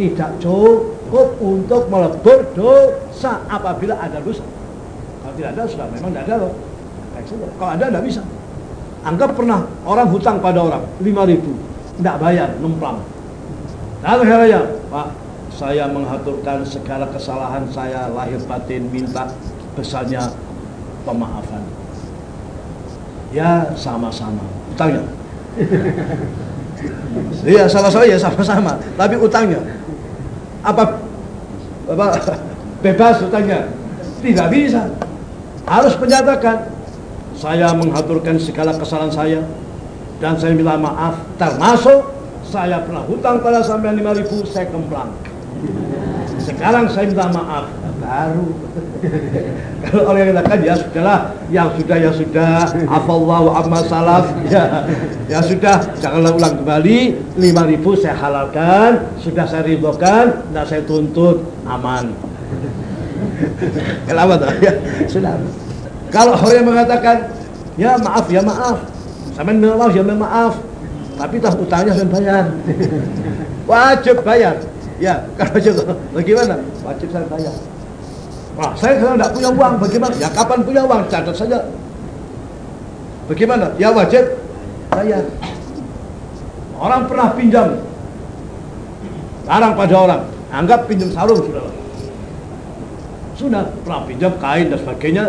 tidak cukup untuk melebur dosa apabila ada dosa. Kalau tidak ada sudah memang tidak ada loh. Kalau ada tidak bisa. Anggap pernah orang hutang pada orang 5 ribu. Tidak bayar numpang. Lalu ya pak saya mengaturkan segala kesalahan saya lahir batin minta besarnya pemaafan. Ya sama-sama. Hutangnya Iya sama-sama ya sama-sama, tapi utangnya. Apa? Apa? Bebas utangnya. Tidak bisa. Harus menyatakan. Saya mengaturkan segala kesalahan saya. Dan saya minta maaf. Termasuk saya pernah hutang pada sampai 5000 saya kemplang. Sekarang saya minta maaf. Baru. Kalau orang yang katakan ya sudahlah. Yang sudah ya sudah. Afallahu amma salaf. Ya ya sudah. Janganlah ulang kembali. 5000 saya halalkan. Sudah saya ridhokan. Tidak saya tuntut. Aman. Kenapa tuh? Ya sudah. Kalau orang yang mengatakan ya maaf ya maaf. Sama maaf ya maaf. Tapi tak utangnya saya bayar. Wajib bayar ya kalau gitu bagaimana wajib saya bayar Wah, saya kalau tidak punya uang, bagaimana? Ya kapan punya uang, catat saja. Bagaimana? Ya wajib bayar. Orang pernah pinjam barang pada orang, anggap pinjam sarung sudah. Sudah pernah pinjam kain dan sebagainya,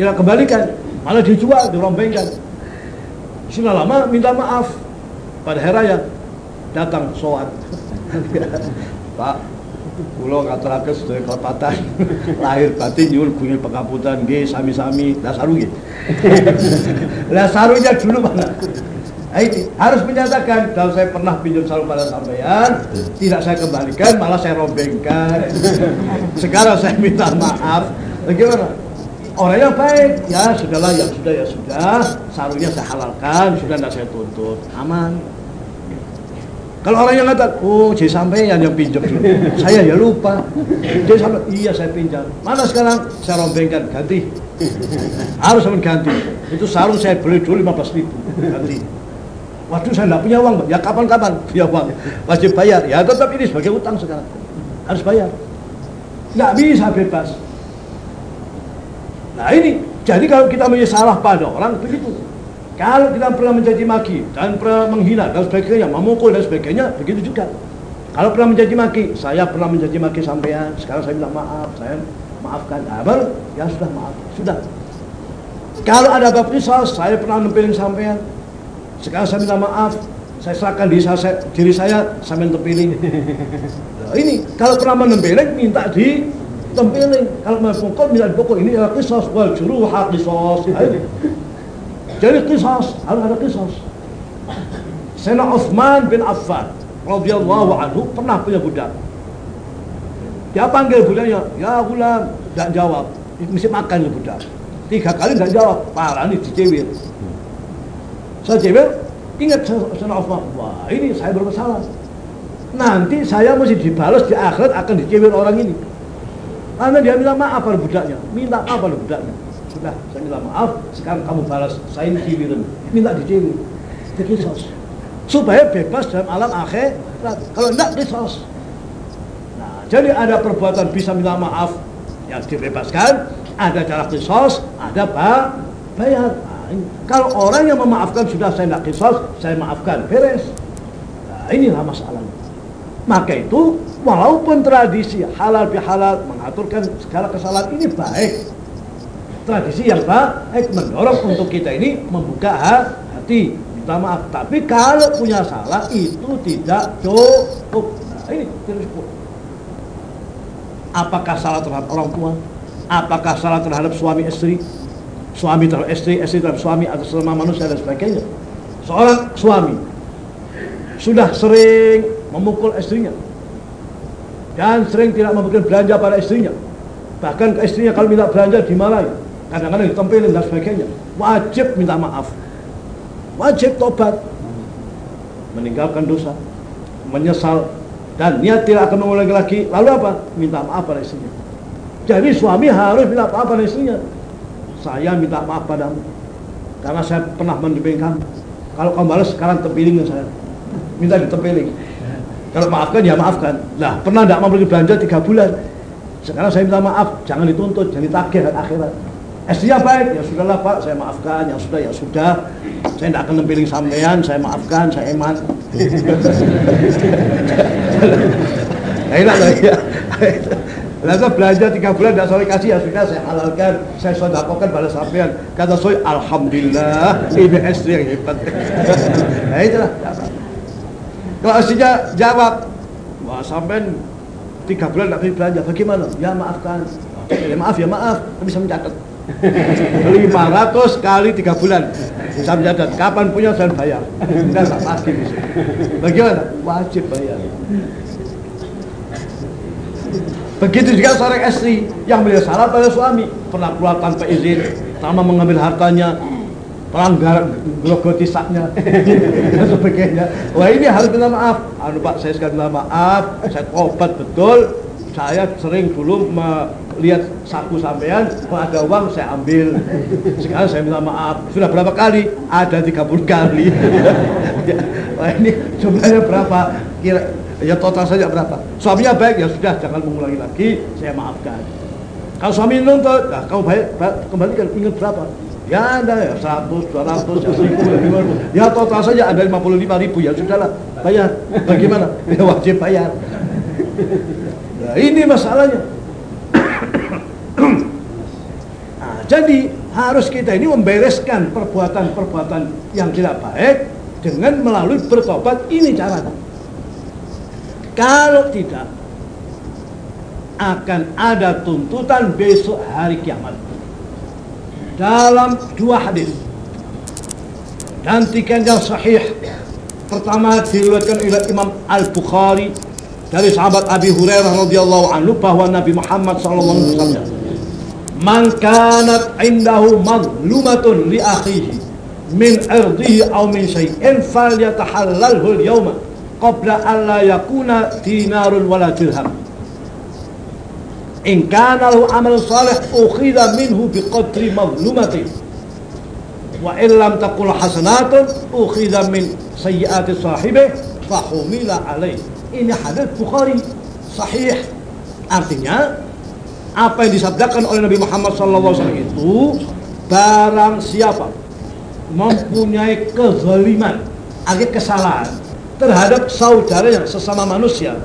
tidak kembalikan, malah dijual, dirombengkan. Sudah lama minta maaf pada hari raya datang soal. Pak, Kulo ngaturaken sedaya kelepatan lahir batin nyuwun bumi pengapunten nggih sami-sami. Dasaru nggih. Lah dulu mana? Ini harus menyatakan kalau saya pernah pinjam sarung pada sampean tidak saya kembalikan malah saya rombengkan. Sekarang saya minta maaf. Bagaimana orang yang baik. Ya sudahlah yang sudah ya sudah. Sarungnya saya halalkan sudah tidak saya tuntut. Aman Kalau orang yang ngatakan, oh jadi sampai yang pinjam saya ya lupa. Jadi sampai, iya saya pinjam. Mana sekarang? Saya rombengkan, ganti. Harus sama ganti. Itu sarung saya beli dulu 15 ribu. Ganti. Waduh saya tidak punya uang. Ya kapan-kapan punya uang. Wajib bayar. Ya tetap ini sebagai utang sekarang. Harus bayar. Nggak bisa bebas. Nah ini, jadi kalau kita punya salah pada orang, begitu. Kalau kita pernah menjadi maki dan pernah menghina dan sebagainya, memukul dan sebagainya, begitu juga. Kalau pernah menjadi maki, saya pernah menjadi maki sampean, sekarang saya minta maaf, saya maafkan. Nah, baru ya sudah maaf, sudah. Kalau ada bab kisos, saya pernah nempelin sampean, sekarang saya minta maaf, saya serahkan diri saya, diri saya sampai tempelin. Nah, ini kalau pernah menempelin, minta di tempelin. Kalau memukul, minta dipukul. Ini adalah kisos, wal juruha kisos. Jadi kisah harus ada kisah. Sena Uthman bin Affan radhiyallahu anhu pernah punya budak. Dia panggil budaknya, ya gulam, tidak jawab. Mesti makan budak. Tiga kali tidak jawab, parah nih dicewir. Saya cewir, ingat Sena Uthman, wah ini saya bermasalah. Nanti saya mesti dibalas di akhirat akan dicewir orang ini. Karena dia minta maaf pada budaknya, minta maaf pada budaknya sudah saya minta maaf. Sekarang kamu balas saya ini ciwiran minta diciwi dikisos supaya bebas dalam alam akhir kalau tidak kisos nah jadi ada perbuatan bisa minta maaf. Yang dibebaskan ada cara kisos ada pak bayar. Nah, kalau orang yang memaafkan sudah saya tidak kisos saya maafkan. Beres. Nah inilah masalahnya. Maka itu walaupun tradisi halal bihalal mengaturkan segala kesalahan ini baik tradisi yang baik mendorong untuk kita ini membuka hati. Minta maaf. Tapi kalau punya salah itu tidak cukup. Nah ini tidak cukup apakah salah terhadap orang tua? Apakah salah terhadap suami istri? Suami terhadap istri istri terhadap suami atau sesama manusia dan sebagainya. Seorang suami sudah sering memukul istrinya. Dan sering tidak memberikan belanja pada istrinya. Bahkan ke istrinya kalau minta belanja dimarahi kadang-kadang ditempelin dan sebagainya. Wajib minta maaf. Wajib tobat meninggalkan dosa. Menyesal. Dan niat tidak akan mengulangi lagi. Lalu apa? Minta maaf pada istrinya. Jadi suami harus minta maaf pada istrinya. Saya minta maaf padamu. Karena saya pernah mendebeng kamu. Kalau kamu balas sekarang tempiling saya. Minta ditempiling kalau maafkan ya maafkan. Lah pernah tidak mau beli belanja tiga bulan? Sekarang saya minta maaf. Jangan dituntut jangan ditagih akhirat Istrinya baik, ya sudahlah Pak, saya maafkan, yang sudah ya sudah. Saya tidak akan nempiling sampean, saya maafkan, saya eman. Nah, enak lah ya. Lalu belajar tiga bulan tidak saya kasih ya sudah saya halalkan, saya sodakokan pada sampean. Kata saya Alhamdulillah ini istri yang hebat. nah itulah. Kalau istrinya jawab, wah sampean tiga bulan tidak belanja, bagaimana? Ya maafkan. Ya maaf ya maaf, bisa mencatat. 500 kali 3 bulan. Saya mencatat kapan punya saya bayar. Dan tak pasti bagaimana? Wajib bayar. Begitu juga seorang istri yang melihat salah pada suami pernah keluar tanpa izin sama mengambil hartanya pelanggar gelogoti saknya dan sebagainya. Wah ini harus minta maaf. Anu pak saya sekali minta maaf. Saya tobat betul saya sering dulu melihat saku sampean kalau ada uang saya ambil. Sekarang saya minta maaf. Sudah berapa kali? Ada 30 kali. Wah ini jumlahnya berapa? Kira ya total saja berapa? Suaminya baik ya sudah jangan mengulangi lagi saya maafkan. Kalau suami nuntut nah, kamu baik, kembalikan ingat berapa? Ya ada ya 100, 200, ya 1000, 5000 ya total saja ada 55 ribu ya sudahlah bayar. Bagaimana? Ya wajib bayar Nah, ini masalahnya. nah, jadi harus kita ini membereskan perbuatan-perbuatan yang tidak baik dengan melalui bertobat ini caranya. Kalau tidak akan ada tuntutan besok hari kiamat. Dalam dua hadis dan tiga yang sahih pertama diriwayatkan oleh Imam Al Bukhari dari sahabat Abi Hurairah radhiyallahu anhu bahwa Nabi Muhammad sallallahu alaihi wasallam man kanat indahu madlumatun li akhihi min irdihi aw min syai'in falyatahallalhu al-yawma qabla alla yakuna dinarun wala dirham in kana lahu amal salih ukhidha minhu biqadri mazlumati wa in lam takul hasanatun ukhidha min sayyiati sahibi fahumila alaih ini hadis Bukhari. Sahih. Artinya apa yang disabdakan oleh Nabi Muhammad SAW itu barang siapa mempunyai kezaliman agak kesalahan terhadap saudaranya sesama manusia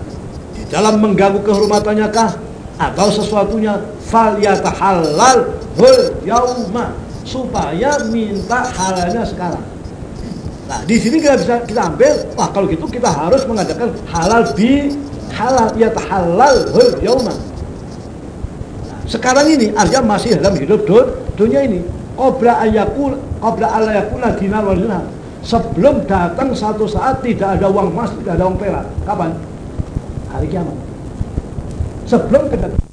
di dalam mengganggu kehormatannya kah? Atau sesuatunya fal yatahalal hul yauma supaya minta halalnya sekarang. Nah, di sini kita bisa kita ambil, wah kalau gitu kita harus mengadakan halal bi halal yatahalal hul yauma. Nah, sekarang ini artinya masih dalam hidup dunia ini. Qabla ayakul qabla alla yakuna dinar wal dirham sebelum datang satu saat tidak ada uang emas, tidak ada uang perak. Kapan? Hari kiamat. Sebelum kedatangan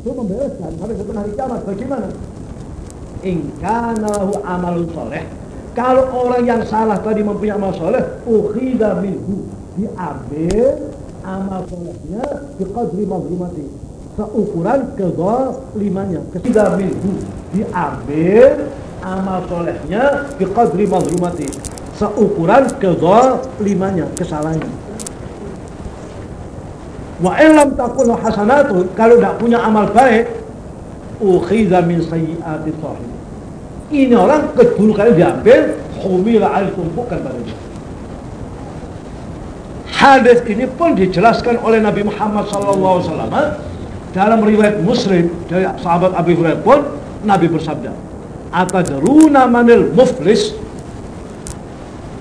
belum membereskan sampai satu hari kiamat. Bagaimana? Ingkanahu amalun soleh. Kalau orang yang salah tadi mempunyai amal soleh, ukhida minhu diambil amal solehnya di qadri mazlumati seukuran kezalimannya ketiga minggu diambil amal solehnya di qadri mazlumati seukuran kezalimannya kesalahannya wa ilam takun hasanatun kalau tidak punya amal baik ukhidha min sayyiati sahib ini orang keburukannya diambil humila al tumpukan dia hadis ini pun dijelaskan oleh Nabi Muhammad SAW dalam riwayat Muslim dari sahabat Abi Hurairah pun Nabi bersabda, "Atadruna manil muflis?"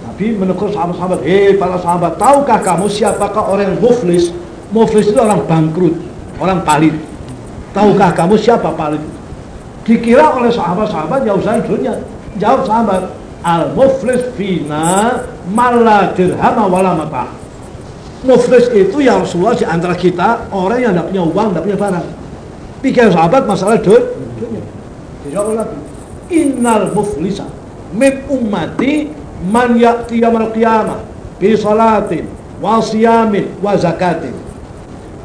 Nabi menegur sahabat-sahabat, "Hei para sahabat, tahukah kamu siapakah orang yang muflis?" Muflis itu orang bangkrut, orang palit. Tahukah kamu siapa palit? Dikira oleh sahabat-sahabat ya usaha dunia. Jawab sahabat, "Al-muflis fina malla dirham wala mata'." Muflis itu yang Rasulullah di antara kita orang yang tidak punya uang, tidak punya barang. Pikir sahabat masalah duit, duitnya. Dijawab lagi. Innal muflisa min ummati man ya'ti qiyamah bi salatin wa siyamin wa zakatin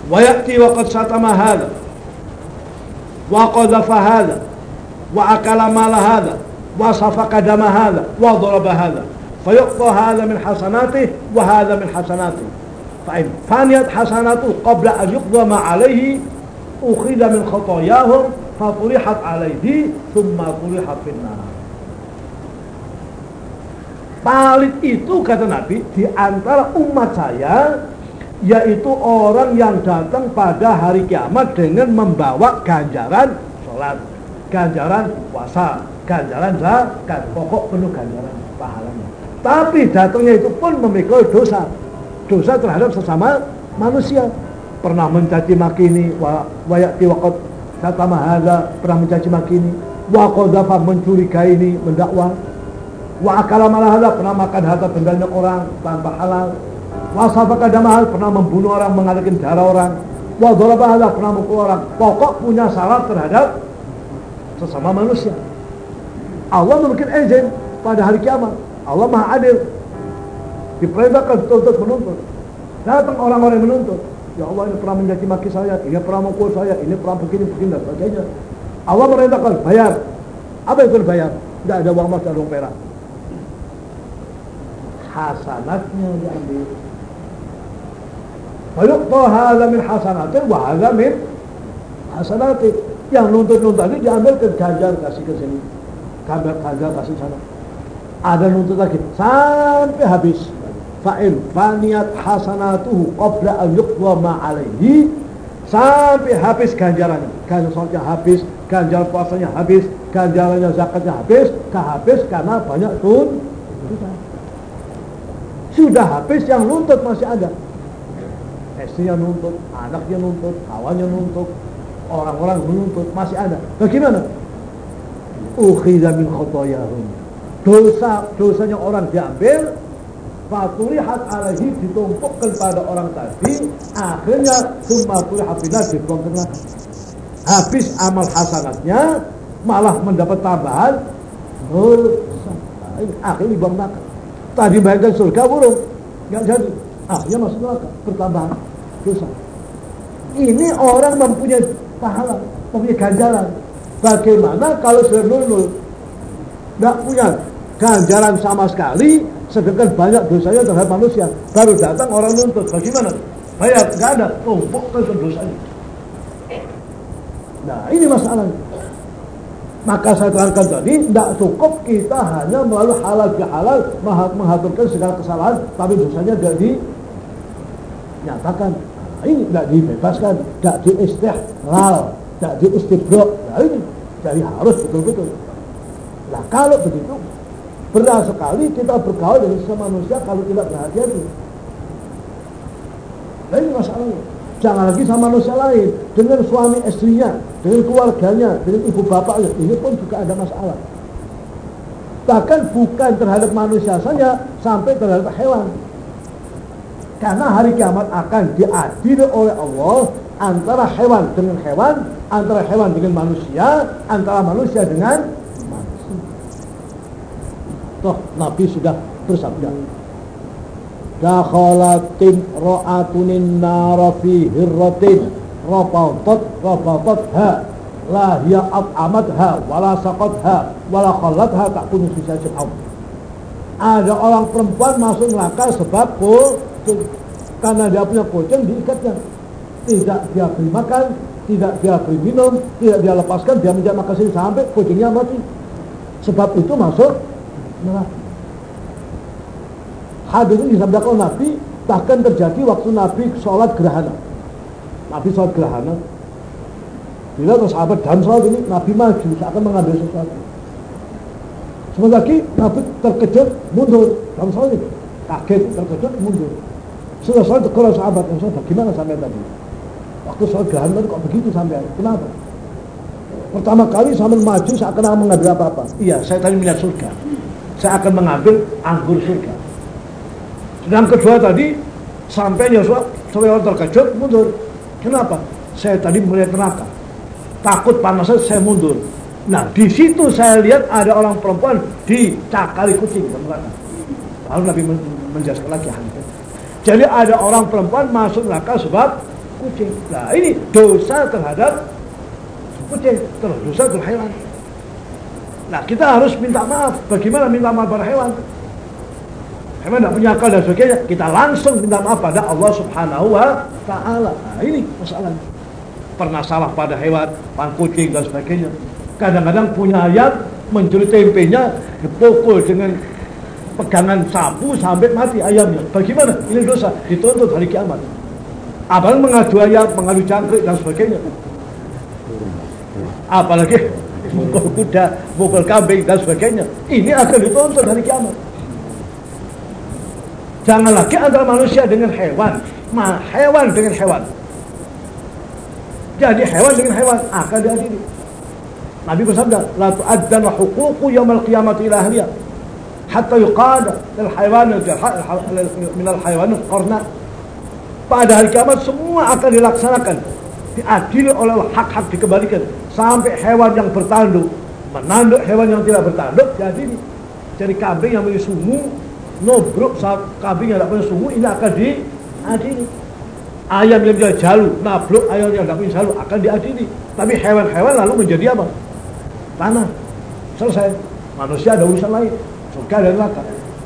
wa ya'ti wa qad satama hadha wa qadhafa hadha wa akala mala hadha wa safaka dama hadha wa daraba hadha فيقضى هذا من حسناته وهذا من حسناته فإن فانيت حسناته قبل أن يقضى ما عليه أخذ من خطاياهم فطرحت عليه ثم طرحت في النار Palit itu kata Nabi di antara umat saya yaitu orang yang datang pada hari kiamat dengan membawa ganjaran sholat, ganjaran puasa, ganjaran zakat, pokok penuh ganjaran pahalanya. Tapi datangnya itu pun memikul dosa dosa terhadap sesama manusia. Pernah mencaci maki ini wa wayati waqad kata mahada pernah mencaci maki ini. Wa qadhafa mencurigai ini mendakwa. Wa akala malahada pernah makan harta bendanya orang tanpa halal wa safaka damahal pernah membunuh orang mengalirkan darah orang. Wa dharaba pernah mukul orang. Pokok punya salah terhadap sesama manusia. Allah memberikan izin pada hari kiamat. Allah maha adil. Diperintahkan untuk menuntut. Datang orang-orang yang menuntut. Ya Allah ini pernah mencaci maki saya. Ini pernah mukul saya. Ini pernah begini begini dan sebagainya. Allah merintahkan bayar. Apa itu bayar? Tidak ada uang emas dan uang perak. Hasanatnya diambil Fayuqta hadha min hasanatin wa hadha min hasanatin yang nuntut-nuntut ini diambil ke ganjar kasih ke sini ganjar ganjar kasih sana ada nuntut lagi sampai habis fa'il faniyat hasanatuhu qabla an yuqwa ma alaihi sampai habis ganjarannya ganjarannya habis ganjaran puasanya habis ganjarannya zakatnya habis kehabis karena banyak tun sudah habis yang nuntut masih ada istrinya nuntut anaknya nuntut kawannya nuntut orang-orang menuntut masih ada bagaimana ukhidha min khotoyahum dosa dosanya orang diambil Fatulihat alaihi ditumpukkan pada orang tadi Akhirnya Summa tulihat binar dibuang ke neraka Habis amal hasanatnya Malah mendapat tambahan dosa. Akhirnya dibuang. Tadi bayangkan surga burung, nggak jadi. Ah, ya masuk neraka, bertambah dosa. Ini orang mempunyai pahala, mempunyai ganjaran. Bagaimana kalau nul Nggak punya ganjaran sama sekali, sedangkan banyak dosanya terhadap manusia. Baru datang orang nuntut, bagaimana? Bayar, nggak ada, tumpuk ke dosanya. Nah, ini masalahnya. Maka saya terangkan tadi, tidak cukup kita hanya melalui halal halal mengaturkan segala kesalahan, tapi dosanya tidak dinyatakan. Ini tidak dibebaskan, tidak diistihlal, tidak diistibrok. Nah ini, jadi harus betul-betul. Nah kalau begitu, berat sekali kita bergaul dengan sesama manusia kalau tidak berhati-hati. Nah ini masalahnya. Jangan lagi sama manusia lain, dengan suami istrinya, dengan keluarganya, dengan ibu bapaknya, ini pun juga ada masalah. Bahkan bukan terhadap manusia saja, sampai terhadap hewan. Karena hari kiamat akan diadili oleh Allah antara hewan dengan hewan, antara hewan dengan manusia, antara manusia dengan manusia. Toh Nabi sudah bersabda, dakhalatin ra'atunin nara fi hirratin rafatat rafatat ha la hiya at'amat ha wala saqat ha wala khallat ha takunu sisa sib'am ada orang perempuan masuk neraka sebab karena dia punya kucing diikatnya tidak dia beri makan tidak dia beri minum tidak dia lepaskan dia menjadi makan sampai kucingnya mati. Sebab itu masuk neraka. Hadis ini disabdakan Nabi bahkan terjadi waktu Nabi sholat gerhana. Nabi sholat gerhana. Bila ke sahabat dalam sholat ini Nabi maju seakan mengambil sesuatu. Sebentar lagi Nabi terkejut mundur. Dalam sholat ini. Kaget terkejut mundur setelah sholat tegur sahabat yang sholat bagaimana sampai tadi waktu sholat gerhana kok begitu sampai kenapa pertama kali sambil maju seakan mengambil apa-apa iya saya tadi melihat surga saya akan mengambil anggur surga yang kedua tadi sampai Yosua sampai orang terkejut mundur. Kenapa? Saya tadi melihat neraka. Takut panasnya saya mundur. Nah di situ saya lihat ada orang perempuan dicakali kucing. Lalu Nabi menjelaskan lagi itu. Jadi ada orang perempuan masuk neraka sebab kucing. Nah ini dosa terhadap kucing, terus dosa terhadap hewan. Nah kita harus minta maaf. Bagaimana minta maaf pada hewan? Hewan tidak punya akal dan sebagainya, kita langsung minta maaf pada Allah Subhanahu wa taala. Nah, ini masalahnya. Pernah salah pada hewan, pada kucing dan sebagainya. Kadang-kadang punya ayat mencuri tempenya dipukul dengan pegangan sapu sampai mati ayamnya. Bagaimana? Ini dosa, dituntut hari kiamat. Apalagi mengadu ayam, mengadu jangkrik dan sebagainya. Apalagi mukul kuda, mukul kambing dan sebagainya. Ini akan dituntut hari kiamat. Jangan lagi antara manusia dengan hewan. Ma, hewan dengan hewan. Jadi hewan dengan hewan akan diadili. Nabi bersabda, "La tu'addan huququ yaumil qiyamati ila ahliya hatta yuqada lil hayawan min al hayawan qarna." Pada hari kiamat semua akan dilaksanakan, diadili oleh hak-hak dikembalikan. Sampai hewan yang bertanduk. Menanduk hewan yang tidak bertanduk jadi jadi kambing yang sungu nobrok saat kambing yang tidak punya sungguh ini akan diadili. Ayam yang punya jalu nabrok ayam yang tidak punya jalu akan diadili. Tapi hewan-hewan lalu menjadi apa? Tanah. Selesai. Manusia ada urusan lain surga dan neraka.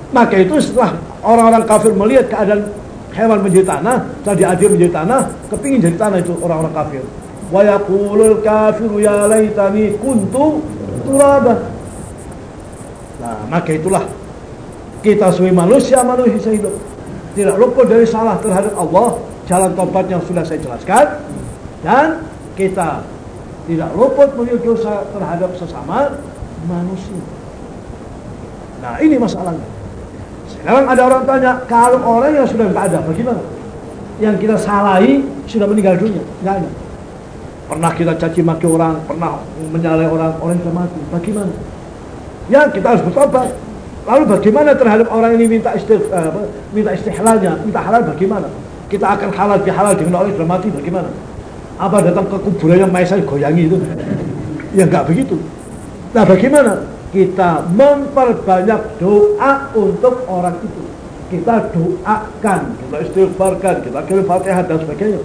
Maka itu setelah orang-orang kafir melihat keadaan hewan menjadi tanah setelah diadil menjadi tanah kepingin jadi tanah itu orang-orang kafir. Wa yaqulul kafiru ya laitani kuntu turaba. Nah maka itulah kita sebagai manusia manusia hidup. Tidak luput dari salah terhadap Allah jalan tobat yang sudah saya jelaskan. Dan kita tidak luput menuju dosa terhadap sesama manusia nah ini masalahnya sekarang ada orang tanya kalau orang yang sudah tidak ada bagaimana yang kita salahi sudah meninggal dunia nggak ada pernah kita caci maki orang pernah menyalahi orang orang yang mati bagaimana ya kita harus bertobat Lalu bagaimana terhadap orang ini minta istif, uh, minta istihlalnya, minta halal bagaimana? Kita akan halal halal dengan orang yang mati bagaimana? Apa datang ke kuburannya maesah goyangi itu? Ya enggak begitu. Nah bagaimana? Kita memperbanyak doa untuk orang itu. Kita doakan, kita istighfarkan, kita kirim fatihah dan sebagainya.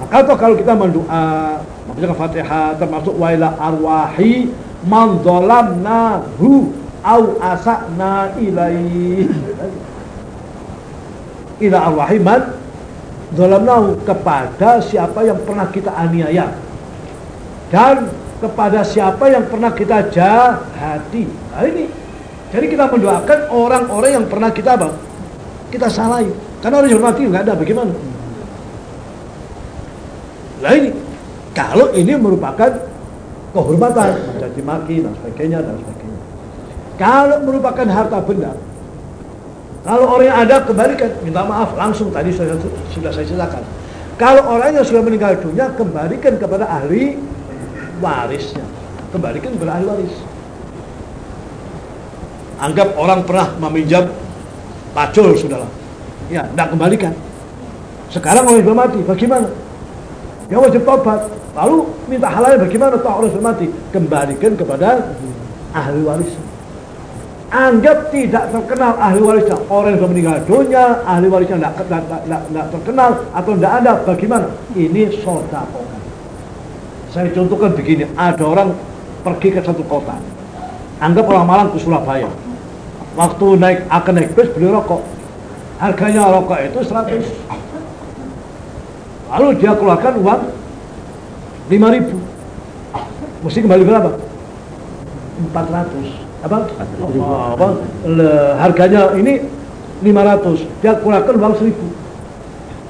Maka nah, kalau kita mendoa, maksudnya fatihah termasuk waila arwahi man hu au asakna ilaih ila arwahi man Zalamnahu kepada siapa yang pernah kita aniaya dan kepada siapa yang pernah kita jahati. Nah ini. Jadi kita mendoakan orang-orang yang pernah kita apa? Kita salahi. Karena orang hormati nggak ada bagaimana? Nah ini. Kalau ini merupakan kehormatan, mencaci maki dan sebagainya dan sebagainya. Kalau merupakan harta benda, kalau orang yang ada kembalikan, minta maaf langsung tadi sudah, sudah saya ceritakan. Kalau orang yang sudah meninggal dunia kembalikan kepada ahli warisnya. Kembalikan kepada ahli waris. Anggap orang pernah meminjam pacul sudahlah. Ya, tidak kembalikan. Sekarang orang sudah mati, bagaimana? Dia wajib tobat. Lalu minta halal bagaimana? Toh orang sudah mati. Kembalikan kepada ahli warisnya anggap tidak terkenal ahli warisnya orang yang meninggal dunia ahli warisnya tidak, tidak, terkenal atau tidak ada bagaimana ini sodako saya contohkan begini ada orang pergi ke satu kota. Anggap orang Malang ke Surabaya. Waktu naik akan naik bus beli rokok. Harganya rokok itu 100 lalu dia keluarkan uang 5000 mesti kembali berapa? 400 apa, apa? Le, harganya ini 500 dia kurangkan uang 1000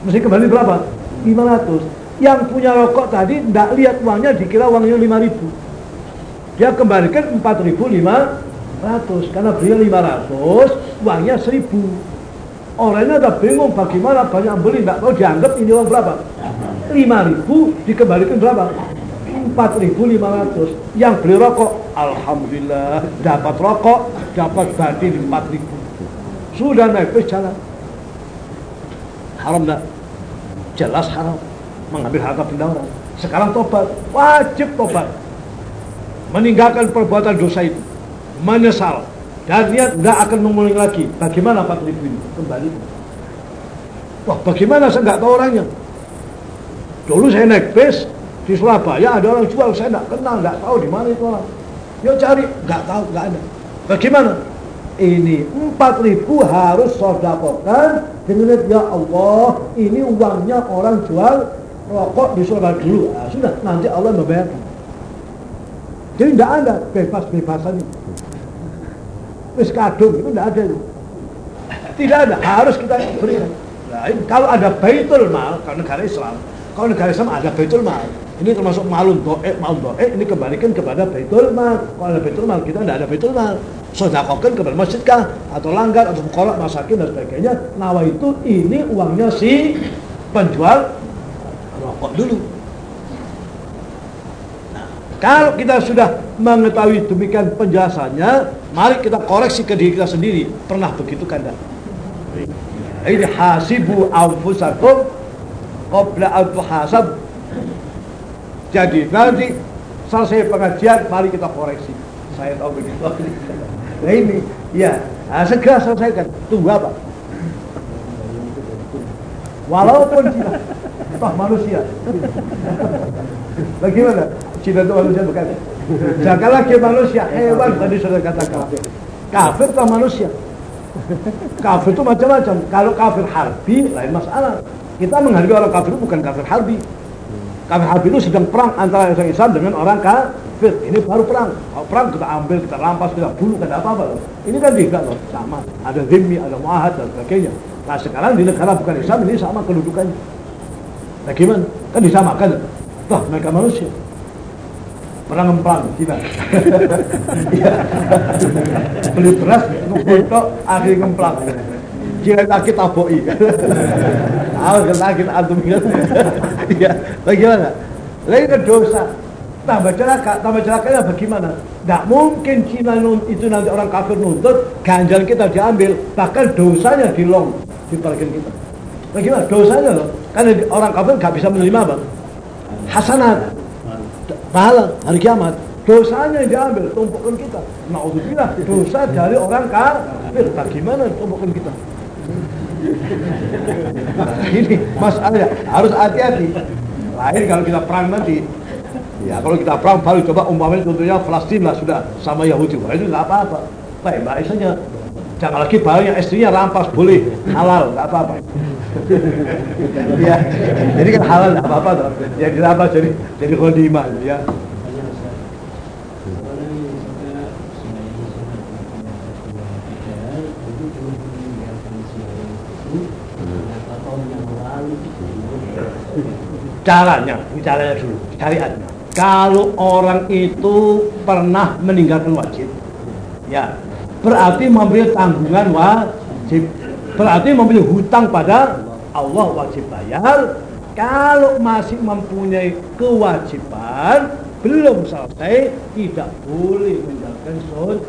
mesti kembali berapa? 500 yang punya rokok tadi tidak lihat uangnya dikira uangnya 5000 dia kembalikan 4500 karena beliau 500 uangnya 1000 orangnya udah bingung bagaimana banyak beli tidak tahu dianggap ini uang berapa. 5000 dikembalikan berapa? 4.500 yang beli rokok Alhamdulillah dapat rokok dapat batin 4.000 sudah naik bis jalan. Haram tak? jelas haram mengambil harta benda orang sekarang tobat wajib tobat. Meninggalkan perbuatan dosa itu. Menyesal. Dan niat tidak akan mengulangi lagi. Bagaimana 4.000 ini? Kembali. Wah bagaimana? Saya nggak tahu orangnya. Dulu saya naik bis di Surabaya ada orang jual, saya tidak kenal, tidak tahu di mana itu orang. Yuk cari, nggak tahu, nggak ada. Bagaimana? Ini empat ribu harus sodakokan dengan ya Allah, ini uangnya orang jual rokok di Surabaya dulu. Nah, sudah, nanti Allah membayarkan. Jadi tidak ada bebas-bebasan itu. Wis kadung itu tidak ada. Tidak ada, harus kita berikan. Nah, kalau ada baitul mal, kalau negara Islam, kalau negara Islam ada baitul mal, ini termasuk malun do'e, malun do'e, ini kembalikan kepada Baitul Mal. Kalau ada Baitul Mal, kita tidak ada Baitul Mal. Sodakokan kepada masjid kah? Atau langgar, atau kolak, masakin, dan sebagainya. Nawa itu, ini uangnya si penjual rokok dulu. Nah, kalau kita sudah mengetahui demikian penjelasannya, mari kita koreksi ke diri kita sendiri. Pernah begitu kan? Ini hasibu anfusakum qabla an tuhasab jadi nanti selesai pengajian, mari kita koreksi. Saya tahu begitu. Nah ini, ya, nah, segera selesaikan. Tunggu apa? Walaupun Cina, toh manusia. Bagaimana? Cina itu manusia bukan? Jangan lagi manusia, hewan tadi sudah katakan. Kafir toh manusia. Kafir itu macam-macam. Kalau kafir harbi, lain masalah. Kita menghargai orang kafir bukan kafir harbi. Kafir harbi itu sedang perang antara orang Islam dengan orang kafir. Ini baru perang. Perang kita ambil, kita rampas, kita bunuh, kita apa-apa. Ini kan tidak loh, sama. Ada zimmi, ada muahad dan sebagainya. Nah sekarang di negara bukan Islam ini sama kedudukannya. Nah gimana? Kan disamakan. Toh mereka manusia. Perang ngemplang, kita. Iya. Beli beras, ngumpul akhirnya ngemplang kira lagi taboi. Ah, lagi antum Iya, bagaimana? Lain ke dosa. Tambah celaka, tambah celakanya bagaimana? Tidak mungkin Cina itu nanti orang kafir nuntut, ganjaran kita diambil, bahkan dosanya dilong di bagian kita. Bagaimana? Dosanya loh. Karena orang kafir nggak bisa menerima apa? Hasanat. Pahala hari kiamat. dosanya yang diambil tumpukan kita naudzubillah dosa dari orang kafir bagaimana tumpukan kita ini masalahnya harus hati-hati lain kalau kita perang nanti ya kalau kita perang baru coba umpamanya tentunya Palestina sudah sama Yahudi wah itu nggak apa-apa baik-baik saja jangan lagi barang yang istrinya rampas boleh. Halal nggak apa-apa. Ya jadi kan halal nggak apa-apa tuh yang dirampas jadi jadi khodimah ya. Caranya, caranya dulu, syariatnya. Kalau orang itu pernah meninggalkan wajib, ya berarti memberi tanggungan wajib, berarti memberi hutang pada Allah wajib bayar. Kalau masih mempunyai kewajiban belum selesai, tidak boleh menjalankan sunnah.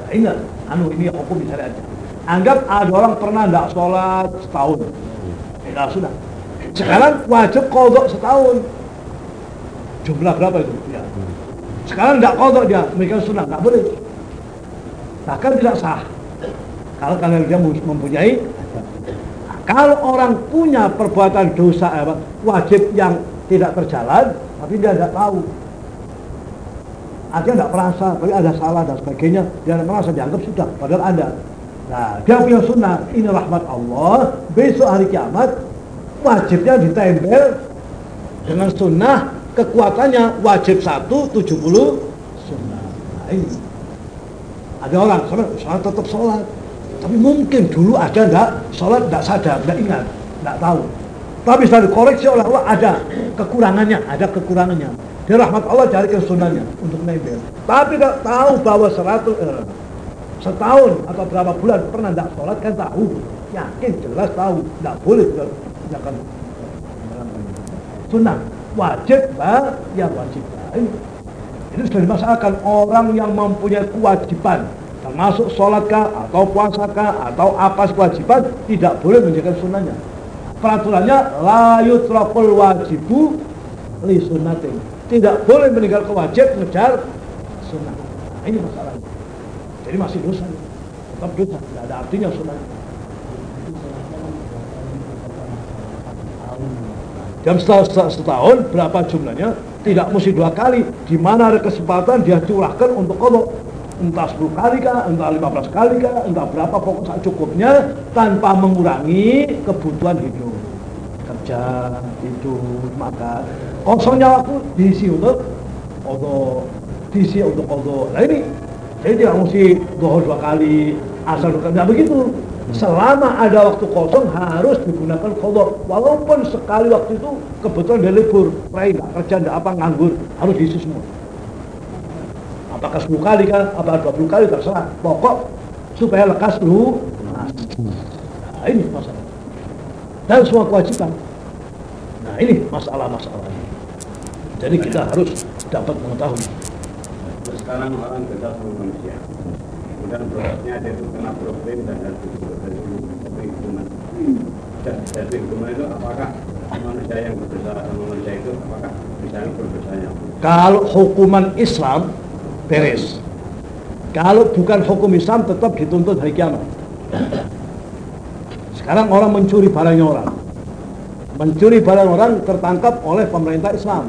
Nah, ingat, anu ini hukum syariat. Anggap ada orang pernah tidak sholat setahun, tidak sudah sekarang wajib kodok setahun. Jumlah berapa itu? Ya. Sekarang tidak kodok dia, mereka sunnah, nggak boleh. Bahkan tidak sah. Kalau kalian dia mempunyai nah, kalau orang punya perbuatan dosa wajib yang tidak terjalan, tapi dia tidak tahu. Artinya tidak merasa, tapi ada salah dan sebagainya, dia merasa dianggap sudah, padahal ada. Nah, dia punya sunnah, ini rahmat Allah, besok hari kiamat, wajibnya ditempel dengan sunnah kekuatannya wajib satu tujuh puluh sunnah nah, ini ada orang sholat, sholat tetap sholat tapi mungkin dulu ada enggak sholat enggak sadar, enggak ingat, enggak tahu. Tapi setelah dikoreksi oleh Allah ada kekurangannya, ada kekurangannya. Dia rahmat Allah carikan sunnahnya untuk nempel tapi enggak tahu bahwa seratus eh, setahun atau berapa bulan pernah enggak sholat kan tahu. Yakin jelas tahu. Enggak boleh akan. Sunnah. Wajib bah ya wajib. lain itu sudah dimasalahkan. Orang yang mempunyai kewajiban termasuk sholat kah atau puasa kah atau apa kewajiban tidak boleh menjaga sunnahnya. Peraturannya la yutrakul wajibu li sunnatin. Tidak boleh meninggal kewajib ngejar sunnah. Nah, ini masalahnya. Jadi masih dosa. Tetap dosa tidak ada artinya Dan setelah, setelah setahun berapa jumlahnya tidak mesti dua kali. Di mana ada kesempatan dia curahkan untuk kodok. Entah 10 kali kah, entah 15 kali kah, entah berapa pokok cukupnya tanpa mengurangi kebutuhan hidup. Kerja, hidup, makan. Kosongnya waktu diisi untuk kodok, diisi untuk kodok. Nah ini, jadi tidak mesti dua kali, asal dua kali. Nah begitu selama ada waktu kosong harus digunakan kodok. Walaupun sekali waktu itu kebetulan dia libur. Pray nggak kerja nggak apa nganggur. Harus diisi semua. Apakah 10 kali kan apa 20 kali? Terserah. Pokok supaya lekas lu. Nah ini masalah. Dan semua kewajiban. Nah ini masalah-masalah jadi kita harus dapat mengetahui. Sekarang orang kita manusia kemudian prosesnya dia itu kena problem dan dari perhitungan dan dari perhitungan itu apakah manusia yang berdosa sama manusia itu apakah misalnya berdosanya kalau hukuman Islam beres. Kalau bukan hukum Islam tetap dituntut hari kiamat. Sekarang orang mencuri barangnya orang. Mencuri barang orang tertangkap oleh pemerintah Islam.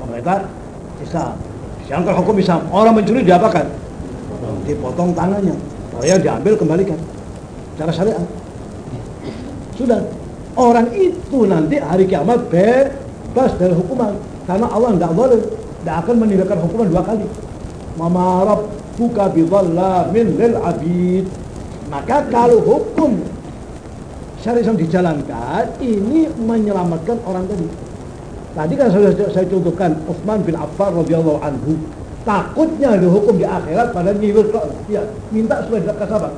Pemerintah Islam. Sedangkan hukum Islam? Orang mencuri diapakan dipotong tangannya yang diambil kembalikan. Cara syariat. Sudah. Orang itu nanti hari kiamat bebas dari hukuman. Karena Allah tidak boleh. Tidak akan meninggalkan hukuman dua kali. Mama buka bidhallamin lil abid. Maka kalau hukum syariat dijalankan ini menyelamatkan orang tadi. Tadi kan saya, saya contohkan Utsman bin Affan radhiyallahu anhu takutnya dihukum di akhirat pada nyiwir kok ya minta supaya tidak kasabat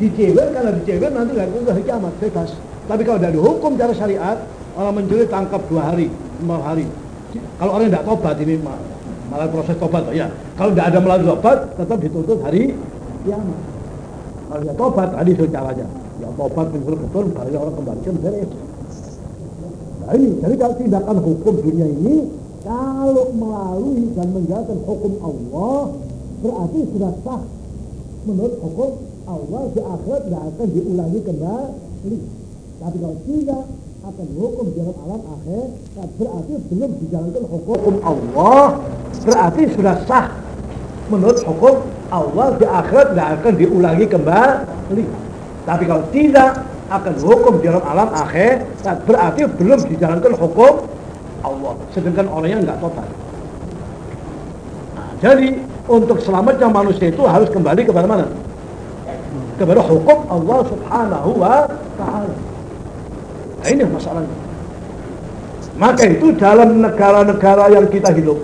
dicewir karena dicewir nanti nggak hari kiamat bebas. Tapi kalau tidak dihukum cara syariat orang mencuri tangkap dua hari lima hari. Kalau orang tidak tobat ini malah proses tobat ya. Kalau tidak ada melalui tobat tetap dituntut hari kiamat. Kalau dia tobat tadi caranya. Ya tobat betul betul baru orang kembalikan beres. Nah ini jadi kalau tindakan hukum dunia ini kalau melalui dan menjalankan hukum Allah berarti sudah sah menurut hukum Allah di akhirat tidak akan diulangi kembali. Tapi kalau tidak akan hukum dalam alam akhir berarti belum dijalankan hukum Allah berarti sudah sah menurut hukum Allah di akhirat tidak akan diulangi kembali. Tapi kalau tidak akan hukum dalam alam akhir berarti belum dijalankan hukum Allah. Sedangkan orangnya nggak total. Nah, jadi untuk selamatnya manusia itu harus kembali kepada mana? Kepada hukum Allah Subhanahu wa taala. Nah, ini masalahnya. Maka itu dalam negara-negara yang kita hidup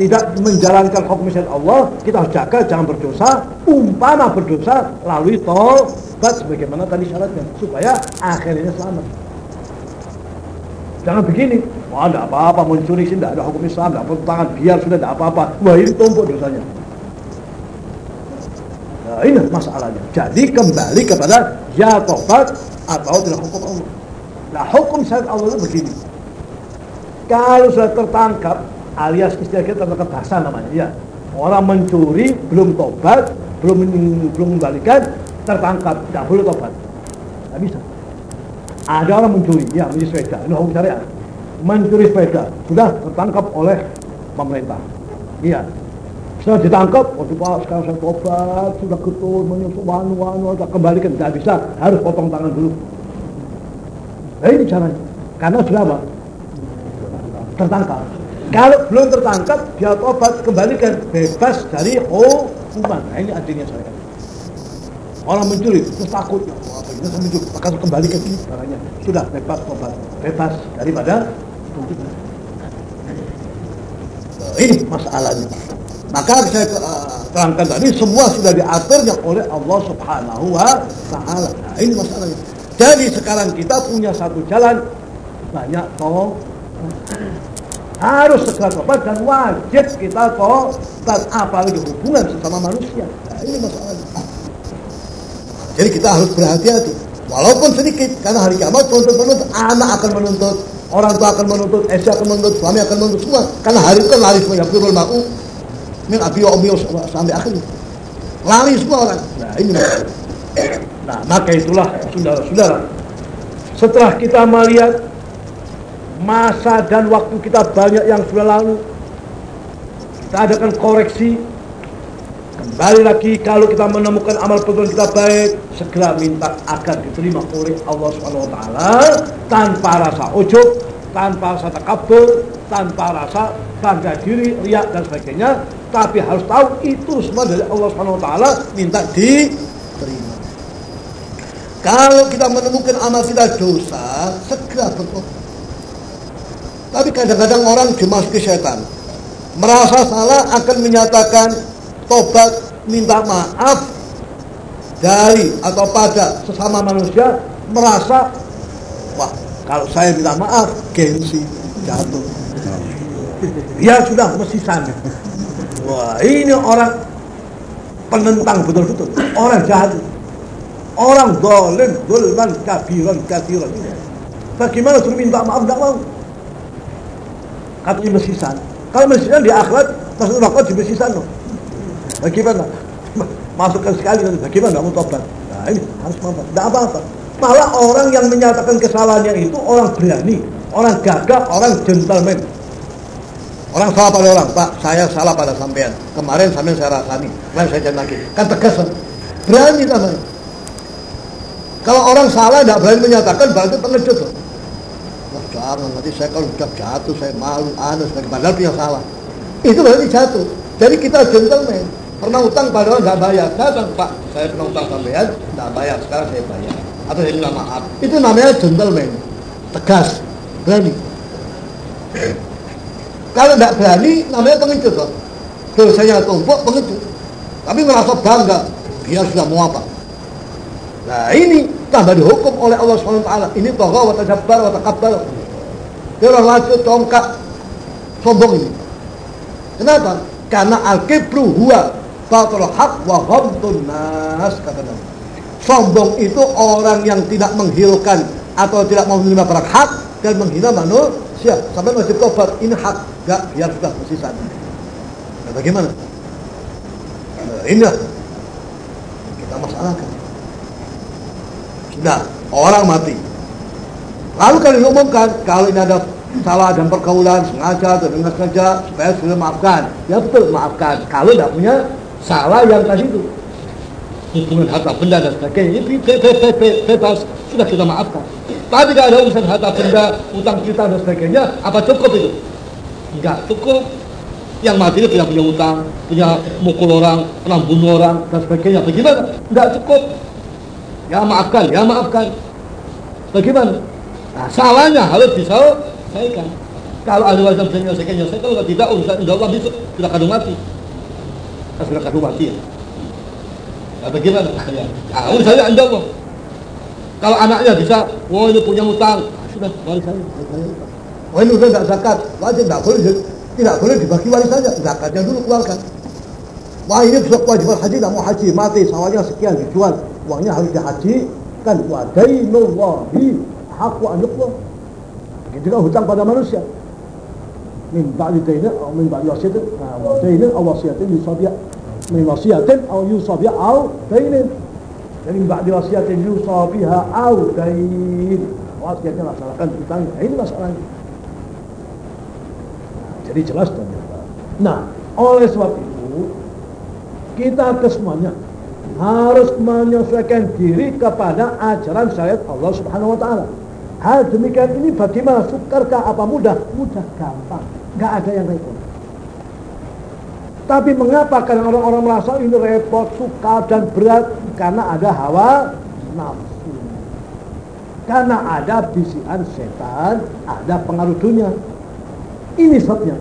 tidak menjalankan hukum syariat Allah, kita harus jaga jangan berdosa, umpama berdosa lalui tobat sebagaimana tadi syaratnya supaya akhirnya selamat. Jangan begini, wah tidak apa-apa mencuri sih tidak ada hukum Islam, tidak tangan biar sudah tidak apa-apa. Wah ini tumpuk dosanya. Nah, ini masalahnya. Jadi kembali kepada ya tobat atau tidak hukum Allah. Nah hukum syariat Allah itu begini. Kalau sudah tertangkap, alias istilah kita bahasa namanya, ya orang mencuri belum tobat, belum belum mengembalikan, tertangkap, tidak boleh tobat. Tidak bisa. Ada orang mencuri, ya mencuri sepeda, ini hukum syariat. Mencuri sepeda, sudah tertangkap oleh pemerintah. Iya. Setelah ditangkap, waktu Pak, sekarang saya tobat, sudah ketul, menyusul, wanu, wanu, kembalikan, tidak bisa, harus potong tangan dulu. Nah ini caranya. Karena sudah apa? Tertangkap. Kalau belum tertangkap, dia tobat, kembalikan, bebas dari hukuman. Nah ini artinya saya. Orang mencuri, terus takut. Apa ini saya kembali ke sini caranya. Sudah bebas tobat, bebas daripada hukuman. Nah, ini masalahnya. Maka saya uh, terangkan tadi semua sudah diaturnya oleh Allah Subhanahu wa taala. Nah, ini masalahnya. Jadi sekarang kita punya satu jalan banyak toh harus segera tobat dan wajib kita tobat apalagi hubungan sesama manusia. Nah, ini masalahnya. Jadi kita harus berhati-hati. Walaupun sedikit, karena hari kiamat tuntut menuntut, anak akan menuntut, orang tua akan menuntut, istri akan menuntut, suami akan menuntut semua. Karena hari itu kan lari semua, ya firul ma'u, min abi wa sampai akhir. Lari semua orang. Nah ini. Nah maka itulah saudara-saudara. Setelah kita melihat masa dan waktu kita banyak yang sudah lalu, kita adakan koreksi Kembali lagi kalau kita menemukan amal perbuatan kita baik, segera minta agar diterima oleh Allah Subhanahu wa tanpa rasa ujub, tanpa rasa takabur, tanpa rasa bangga diri, riak dan sebagainya, tapi harus tahu itu semua dari Allah Subhanahu wa minta diterima. Kalau kita menemukan amal kita dosa, segera bertobat. Tapi kadang-kadang orang dimasuki setan. Merasa salah akan menyatakan tobat minta maaf dari atau pada sesama manusia merasa wah kalau saya minta maaf gengsi jatuh. Ya sudah mesti sana wah ini orang penentang betul-betul. Orang jahat. Orang dolim dulman kabiran kabiran bagaimana suruh minta maaf tidak mau? Katanya mesisan kalau mesisan di akhirat masuk neraka di mesisan loh Bagaimana? Masukkan sekali. Bagaimana mau tobat? Nah ini harus tobat. Tidak apa-apa. Malah orang yang menyatakan kesalahannya itu orang berani, orang gagah, orang gentleman. Orang salah pada orang, Pak, saya salah pada sampean. Kemarin sampean saya rasani, kemarin saya lagi. Kan tegas, berani namanya. Kalau orang salah tidak berani menyatakan, berarti pengecut. Wah jangan, nanti saya kalau sudah jatuh, saya malu, aneh, padahal dia salah. Itu berarti jatuh. Jadi kita gentleman pernah utang pada orang nggak bayar. Datang pak. Saya pernah utang sampean. Nggak bayar. Sekarang saya bayar. Atau saya minta maaf? Itu namanya gentleman. Tegas. Berani. Kalau nggak berani namanya pengecut loh dosanya tumpuk pengecut. Tapi merasa bangga. Dia sudah mau apa? Nah ini tambah dihukum oleh Allah SWT ini tohra wa tajabbar wa takabbar. Dia orang laju tongkat. Sombong ini. Kenapa? karena al-kibru huwa batul haq wa ghamtun nas kata Nabi. Sombong itu orang yang tidak menghilangkan atau tidak mau menerima barang hak dan menghina manusia. Sampai masih tobat ini hak Enggak, biar sudah tersisa. Nah, bagaimana? Nah, inilah kita masalahkan. Sudah, orang mati. Lalu kalian diumumkan kalau ini ada salah dan pergaulan sengaja atau dengan sengaja supaya sudah maafkan. Ya betul maafkan. Kalau tidak punya salah yang tadi itu hubungan harta benda dan sebagainya ini bebas sudah kita maafkan. Tapi kalau ada urusan harta benda, utang kita dan sebagainya, apa cukup itu? Enggak cukup. Yang mati itu tidak punya utang, punya mukul orang, pernah bunuh orang dan sebagainya. Bagaimana? Enggak cukup. Ya maafkan, ya maafkan. Bagaimana? Nah, salahnya harus diselesaikan. Kalau ada wajib bisa menyelesaikan, saya Kalau tidak, urusan Allah besok sudah kadung mati. Sudah kadung mati ya. Nah, bagaimana? Ya. Nah, urusannya insya Allah. Kalau anaknya bisa, oh ini punya utang, nah, sudah warisannya. Oh ini udah tidak zakat, wajib tidak boleh, tidak boleh dibagi warisannya, zakatnya dulu keluarkan. Wah ini besok kewajiban haji, tidak mau haji, mati, sawahnya sekian dijual, uangnya harus dihaji, kan wadainallahi haqqu an yuqda. Begitu juga hutang pada manusia. Min ba'di dainin atau min ba'di wasiyatin, wa dainin aw wasiyatin yusabiya. Min wasiyatin aw yusabiya aw dainin. Jadi min ba'di wasiyatin yusabiha aw dain. Wasiatnya laksanakan. Nah, ini masalahnya. Jadi jelas dan Nah, oleh sebab itu kita kesemuanya harus menyesuaikan diri kepada ajaran syariat Allah Subhanahu wa taala. Hal demikian ini bagaimana sukarkah apa mudah? Mudah gampang, nggak ada yang repot. Tapi mengapa kadang orang-orang merasa ini repot, sukar dan berat? Karena ada hawa nafsu. Karena ada bisikan setan, ada pengaruh dunia. Ini sebabnya.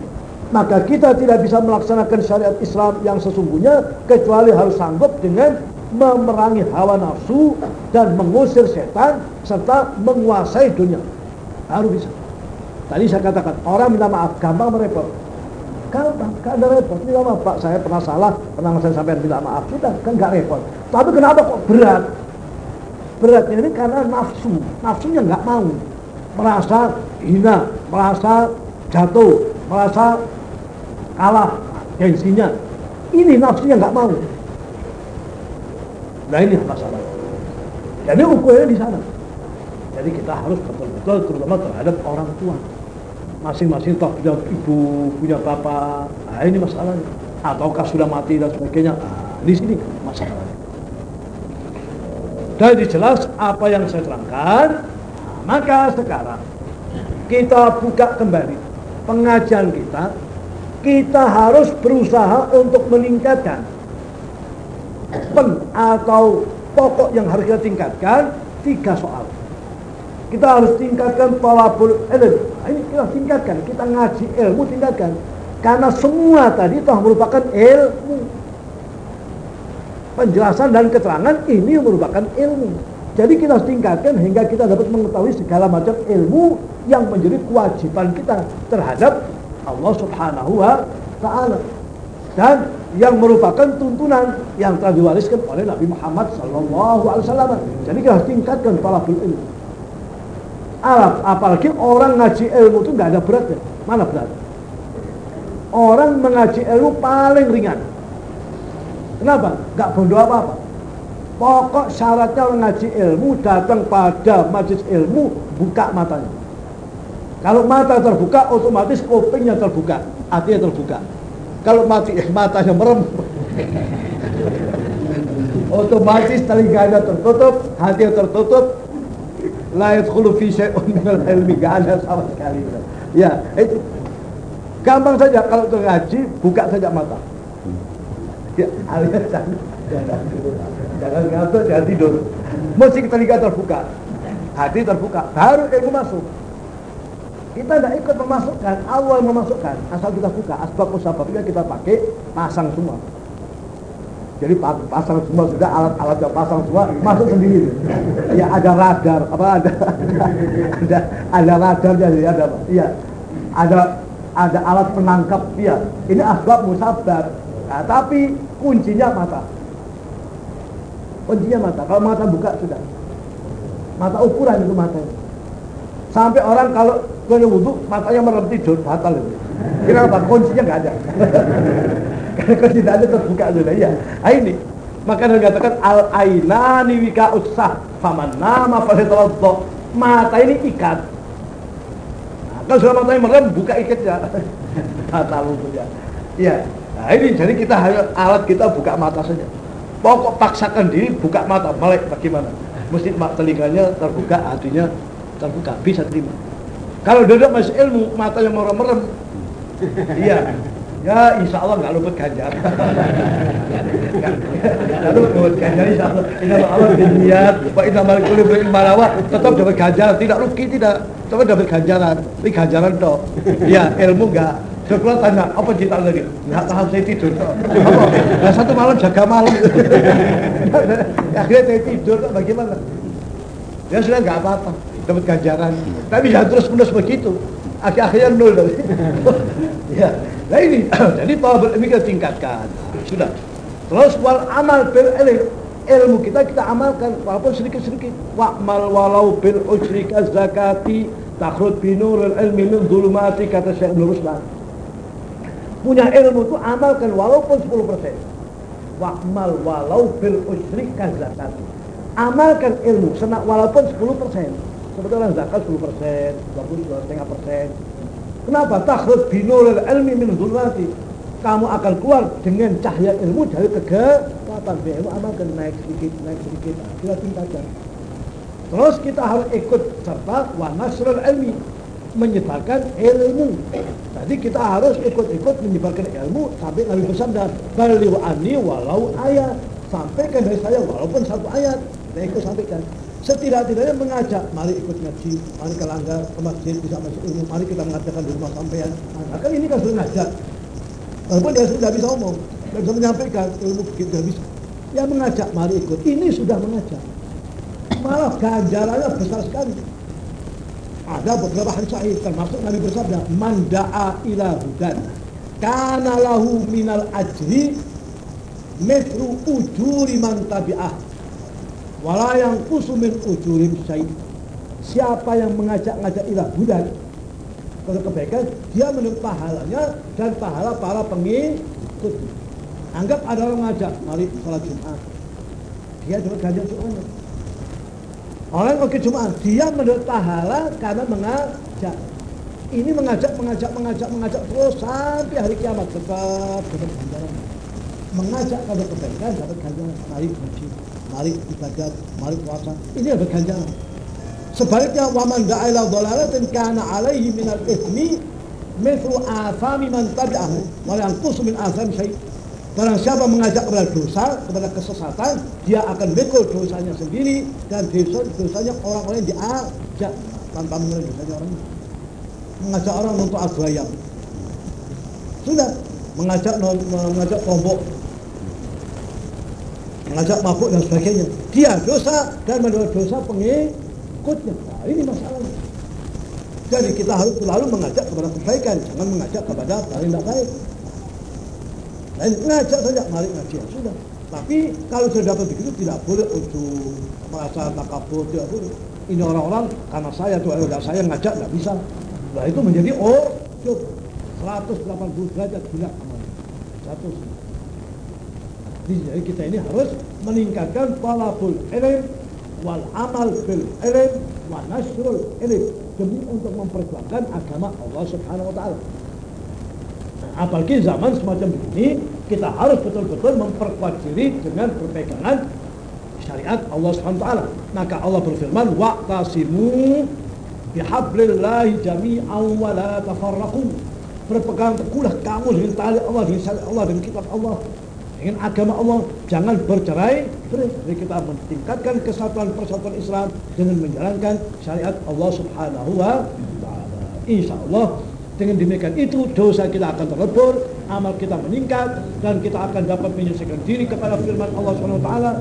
Maka kita tidak bisa melaksanakan syariat Islam yang sesungguhnya kecuali harus sanggup dengan memerangi hawa nafsu dan mengusir setan serta menguasai dunia. Harus bisa. Tadi saya katakan, orang minta maaf gampang merepot. Gampang, gak ada repot. Minta maaf, Pak, saya pernah salah, pernah saya sampai minta maaf. Sudah, kan gak repot. Tapi kenapa kok berat? Beratnya ini karena nafsu. Nafsunya nggak mau. Merasa hina, merasa jatuh, merasa kalah gengsinya. Ini nafsunya nggak mau. Nah ini masalah. Jadi ukurnya di sana. Jadi kita harus betul-betul terutama terhadap orang tua. Masing-masing toh punya ibu, punya bapak. Nah ini masalahnya. Ataukah sudah mati dan sebagainya. Nah, di sini masalahnya. Jadi jelas apa yang saya terangkan. Maka sekarang kita buka kembali pengajian kita. Kita harus berusaha untuk meningkatkan pen atau pokok yang harus kita tingkatkan tiga soal. Kita harus tingkatkan talabul ilm. Ini kita tingkatkan, kita ngaji ilmu tingkatkan. Karena semua tadi telah merupakan ilmu. Penjelasan dan keterangan ini merupakan ilmu. Jadi kita harus tingkatkan hingga kita dapat mengetahui segala macam ilmu yang menjadi kewajiban kita terhadap Allah Subhanahu wa taala. Dan yang merupakan tuntunan yang telah diwariskan oleh Nabi Muhammad Sallallahu Alaihi Wasallam. Jadi kita harus tingkatkan talabul ilmu. Arab, apalagi orang ngaji ilmu itu nggak ada beratnya. Mana berat? Orang mengaji ilmu paling ringan. Kenapa? Nggak bodoh apa-apa. Pokok syaratnya mengaji ilmu datang pada majlis ilmu buka matanya. Kalau mata terbuka otomatis kupingnya terbuka, hatinya terbuka. Kalau mati eh, matanya merem, otomatis telinganya tertutup, hatinya tertutup, la yadkhulu fi syai'un ilmi, gak ada sama sekali. Ya, itu gampang saja kalau itu ngaji, buka saja mata. Ya, alias jangan, jangan ngantuk, jangan tidur. Mesti telinga terbuka, hati terbuka, baru ilmu masuk. Kita tidak ikut memasukkan, yang memasukkan. Asal kita buka, asbab musababnya kita pakai, pasang semua. Jadi pasang semua sudah alat-alat yang pasang semua masuk sendiri. Ya ada radar, apa ada ada ada radarnya jadi ada iya ada ada alat penangkap dia. Ini asbab musabab. Nah, tapi kuncinya mata. Kuncinya mata. Kalau mata buka sudah. Mata ukuran itu mata. Sampai orang kalau punya wudhu matanya merem tidur batal itu Kenapa? Kuncinya nggak ada. Karena kalau tidak ada terbuka sudah ya. Nah, ini maka dikatakan al ainani wika usah faman nama falitawaddo mata ini ikat. Nah, kalau sudah matanya merem buka ikatnya. Mata ya. Iya. Nah ini jadi kita hanya alat kita buka mata saja. Pokok paksakan diri buka mata, melek bagaimana? Mesti telinganya terbuka, hatinya terbuka, bisa terima. Kalau duduk masih ilmu, mata yang merem-merem, iya, ya insya Allah nggak luput ganjar. Nggak luput ganjar insya Allah. Insya Allah niat, Pak Inna Malik Kulim Marawa tetap dapat ganjar, tidak rugi tidak, tetap dapat ganjaran. Ini ganjaran toh. Iya, ilmu nggak Sekolah tanya, apa cerita lagi? Nggak tahu saya tidur. Apa? Nah, satu malam jaga malam. Akhirnya saya tidur, bagaimana? Ya sudah nggak apa-apa, dapat ganjaran. Tapi jangan terus menerus begitu. Akhir-akhirnya nol. ya, nah ini, jadi power ini kita tingkatkan. Sudah. Terus wal amal bil ilmu kita kita amalkan walaupun sedikit-sedikit. Wa'mal walau bil ujrika zakati takhrud binurul ilmi min dhulumati kata Syekh Nur Ruslan punya ilmu itu amalkan walaupun 10% wa'mal walau bil usri zakat amalkan ilmu senak walaupun 10% sebetulnya zakat 10% 20 setengah persen kenapa takhrud binuril ilmi min zulmati kamu akan keluar dengan cahaya ilmu dari kegelapan ilmu amalkan naik sedikit naik sedikit kita tingkatkan terus kita harus ikut serta wa nasrul ilmi menyebarkan ilmu. Jadi kita harus ikut-ikut menyebarkan ilmu sampai Nabi bersabda, "Baliu ani walau ayat." Sampaikan dari saya walaupun satu ayat, saya ikut sampaikan. Setidak-tidaknya mengajak, mari ikut ngaji, mari ke langgar, ke masjid, bisa masuk ilmu, mari kita mengadakan di rumah sampean. Nah, kan ini kan sudah ngajak. Walaupun dia sudah bisa omong, tidak bisa menyampaikan ilmu kita bisa. Ya mengajak, mari ikut. Ini sudah mengajak. Malah ganjarannya besar sekali. Ada beberapa hadis sahih termasuk Nabi bersabda, "Man da'a ila hudan kana lahu minal ajri mithlu ujuri man tabi'ah wala yang min ujurim syai." Siapa yang mengajak-ngajak ila hudan kepada kebaikan, dia mendapat pahalanya dan pahala para pengikut. Anggap ada orang ngajak, mari sholat Jumat. Dia dapat ganjar Jumatnya. Orang pergi Jumat, dia mendapat pahala karena mengajak. Ini mengajak, mengajak, mengajak, mengajak terus sampai hari kiamat tetap dapat ganjaran. Mengajak pada kebaikan dapat ganjaran. Mari haji, mari ibadat, mari puasa. Ini dapat ganjaran. Sebaliknya waman da'ila dhalalatin kana alaihi minal ithmi mithlu afami man tabi'ahu wa yanqusu min afami syai' Barang siapa mengajak kepada dosa, kepada kesesatan, dia akan bekul dosanya sendiri dan dosa dosanya orang-orang yang diajak tanpa mengenai dosanya orang. Mengajak orang untuk agayam. Sudah mengajak mengajak kelompok mengajak mabuk dan sebagainya. Dia dosa dan mendapat dosa pengikutnya. Nah, ini masalahnya. Jadi kita harus selalu mengajak kepada kebaikan, jangan mengajak kepada hal yang tidak baik. Lain ngajak saja, mari ngaji ya sudah. Tapi kalau sudah dapat begitu tidak boleh untuk merasa takabur, tidak boleh. Ini orang-orang karena saya tuh ada saya ngajak nggak bisa. Nah itu menjadi oh cuk 180 derajat gila amal. Satu. Jadi kita ini harus meningkatkan talabul ilm wal amal bil ilm wa nasrul ilm demi untuk memperjuangkan agama Allah Subhanahu wa taala. Apalagi zaman semacam ini kita harus betul-betul memperkuat diri dengan berpegangan syariat Allah Subhanahu taala. Maka Allah berfirman, "Wa'tasimu bihablillahi jami'an wa la tafarraqu." Berpegang teguhlah kamu dengan tali Allah, dengan syariat Allah, dengan kitab Allah, dengan agama Allah. Jangan bercerai. Jadi kita meningkatkan kesatuan persatuan Islam dengan menjalankan syariat Allah Subhanahu wa taala. Insyaallah dengan demikian itu dosa kita akan terlebur, amal kita meningkat dan kita akan dapat menyelesaikan diri kepada firman Allah Subhanahu wa taala,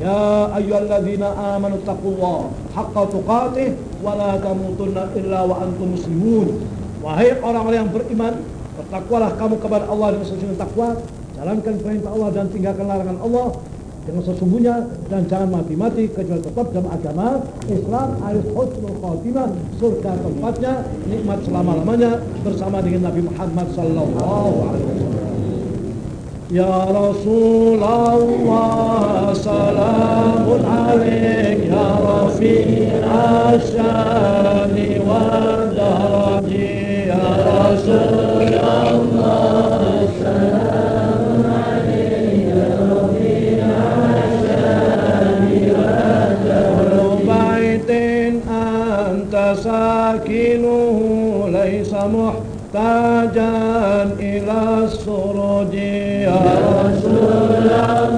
"Ya ayyuhalladzina amanu taqullaha haqqa tuqatih wa la tamutunna illa wa antum muslimun." Wahai orang-orang yang beriman, bertakwalah kamu kepada Allah dengan sesuai takwa, jalankan perintah Allah dan tinggalkan larangan Allah dengan sesungguhnya dan jangan mati-mati kecuali tetap dalam agama Islam ayat husnul khatimah surga tempatnya nikmat selama-lamanya bersama dengan Nabi Muhammad sallallahu alaihi wasallam. Ya Rasulullah salamun alaik ya Rafi asyani wa daraji ya Rasulullah salamun laysa muhtajan محتاجا إلى السرج. يا رسول الله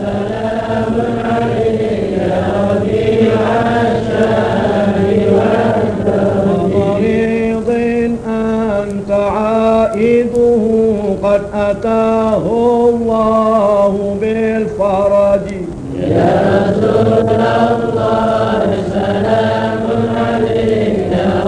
سلام عليك ربيع الشام ومريض أنت عائده قد أتاه الله بالفرج. يا رسول الله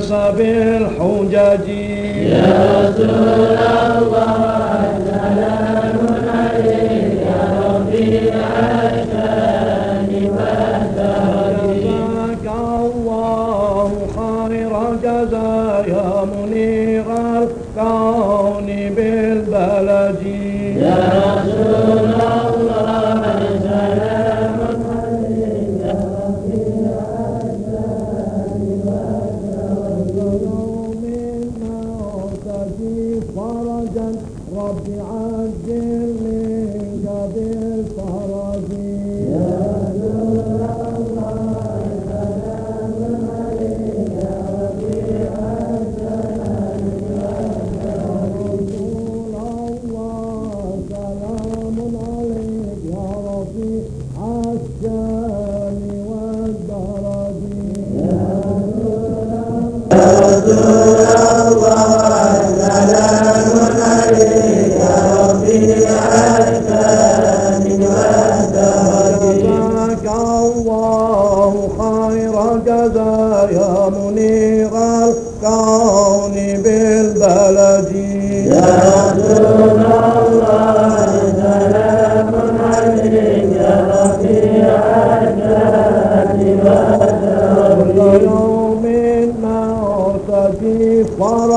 الناس بالحجج يا رسول الله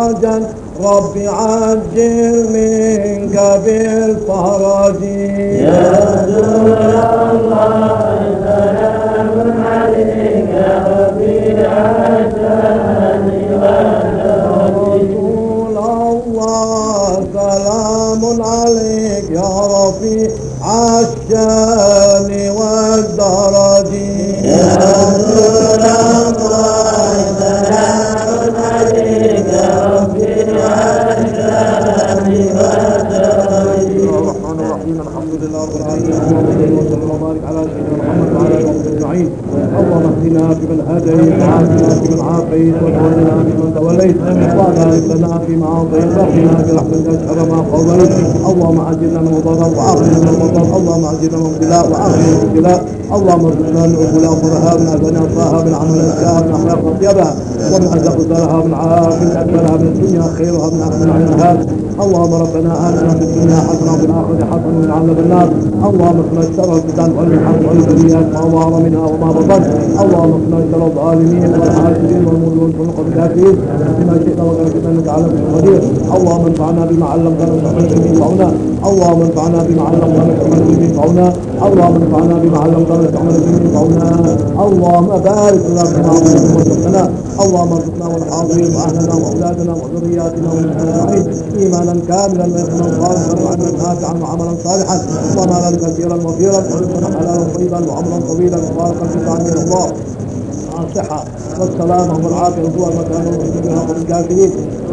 فرجا رب عجل منك بالفرج يا رسول الله سلام عليك يا ربي رسول الله سلام عليك يا رفيع الشأن والدرج في معاصيك واغفرنا برحمتك شر ما قضيت اللهم عجلنا من الضرر وعافنا من الضرر اللهم عجلنا من الابتلاء وعافنا من الابتلاء اللهم ارزقنا من الابلاء فرهابنا بنا طاها من عمل الشهر من اخلاق طيبها ومن عزق زرها من عافية أكبرها من الدنيا خيرها من أكبر عينها اللهم ربنا آتنا في الدنيا حسنة وفي الآخرة حسنة ومن عذاب النار. اللهم اقنا شر الفتن والمحن والبليات ما ظهر منها وما بطن. اللهم اقنا شر الظالمين والحاسدين والمؤمنين والقبلاتين بما شئت وكان إنك على كل قدير. اللهم انفعنا بما علمتنا ينفعنا اللهم انفعنا بما علمتنا ينفعنا اللهم انفعنا بما علمتنا وانفعنا به ينفعنا اللهم بارك لنا فيما اعطيتنا وارزقنا اللهم ارزقنا والحاضرين واهلنا وأولادنا وذرياتنا والمسلمين إيمانا كاملا ويقينا صالحا وعلما نافعا وعملا صالحا. ومالا كثيرا وفيرا ورزقا حلالا طيبا وعمرا طويلا. وباركا في طعام الله. الصحة والسلامة والعافية. هو مكان من الكافرين.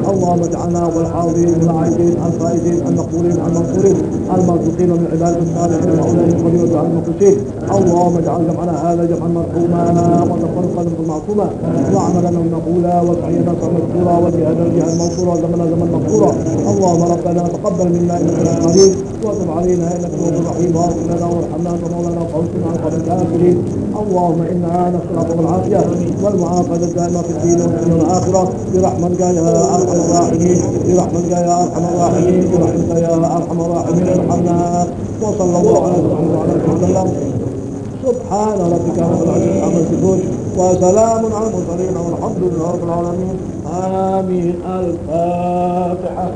اللهم اجعلنا والحاضرين العايدين الفائزين المقبولين المنصورين المرزوقين من عبادك الصالحين وأولئك القدير وعلى المخلصين. اللهم اجعل جمعنا هذا جمعا مرحوما وتفرقا معصوما وعملنا مقبولا وسعينا مذكورا وجهنا جهه منصورا وزمنا زمن مغفورا اللهم ربنا تقبل منا إنك القدير وتب علينا إنك أنت الرحيم. واغفر لنا وارحمنا أنت مولانا وانصرنا على القوم الكافرين اللهم إنا نسألك العافية والمعافاة الدائمة في الدين والدنيا والآخرة. برحمتك يا أرحم الراحمين برحمتك يا ارحم الراحمين برحمتك يا ارحم الراحمين ارحمنا وصلى الله على محمد وعلى اله وسلم سبحان ربك رب العزه عما يصفون وسلام على المرسلين والحمد لله رب العالمين امين الفاتحه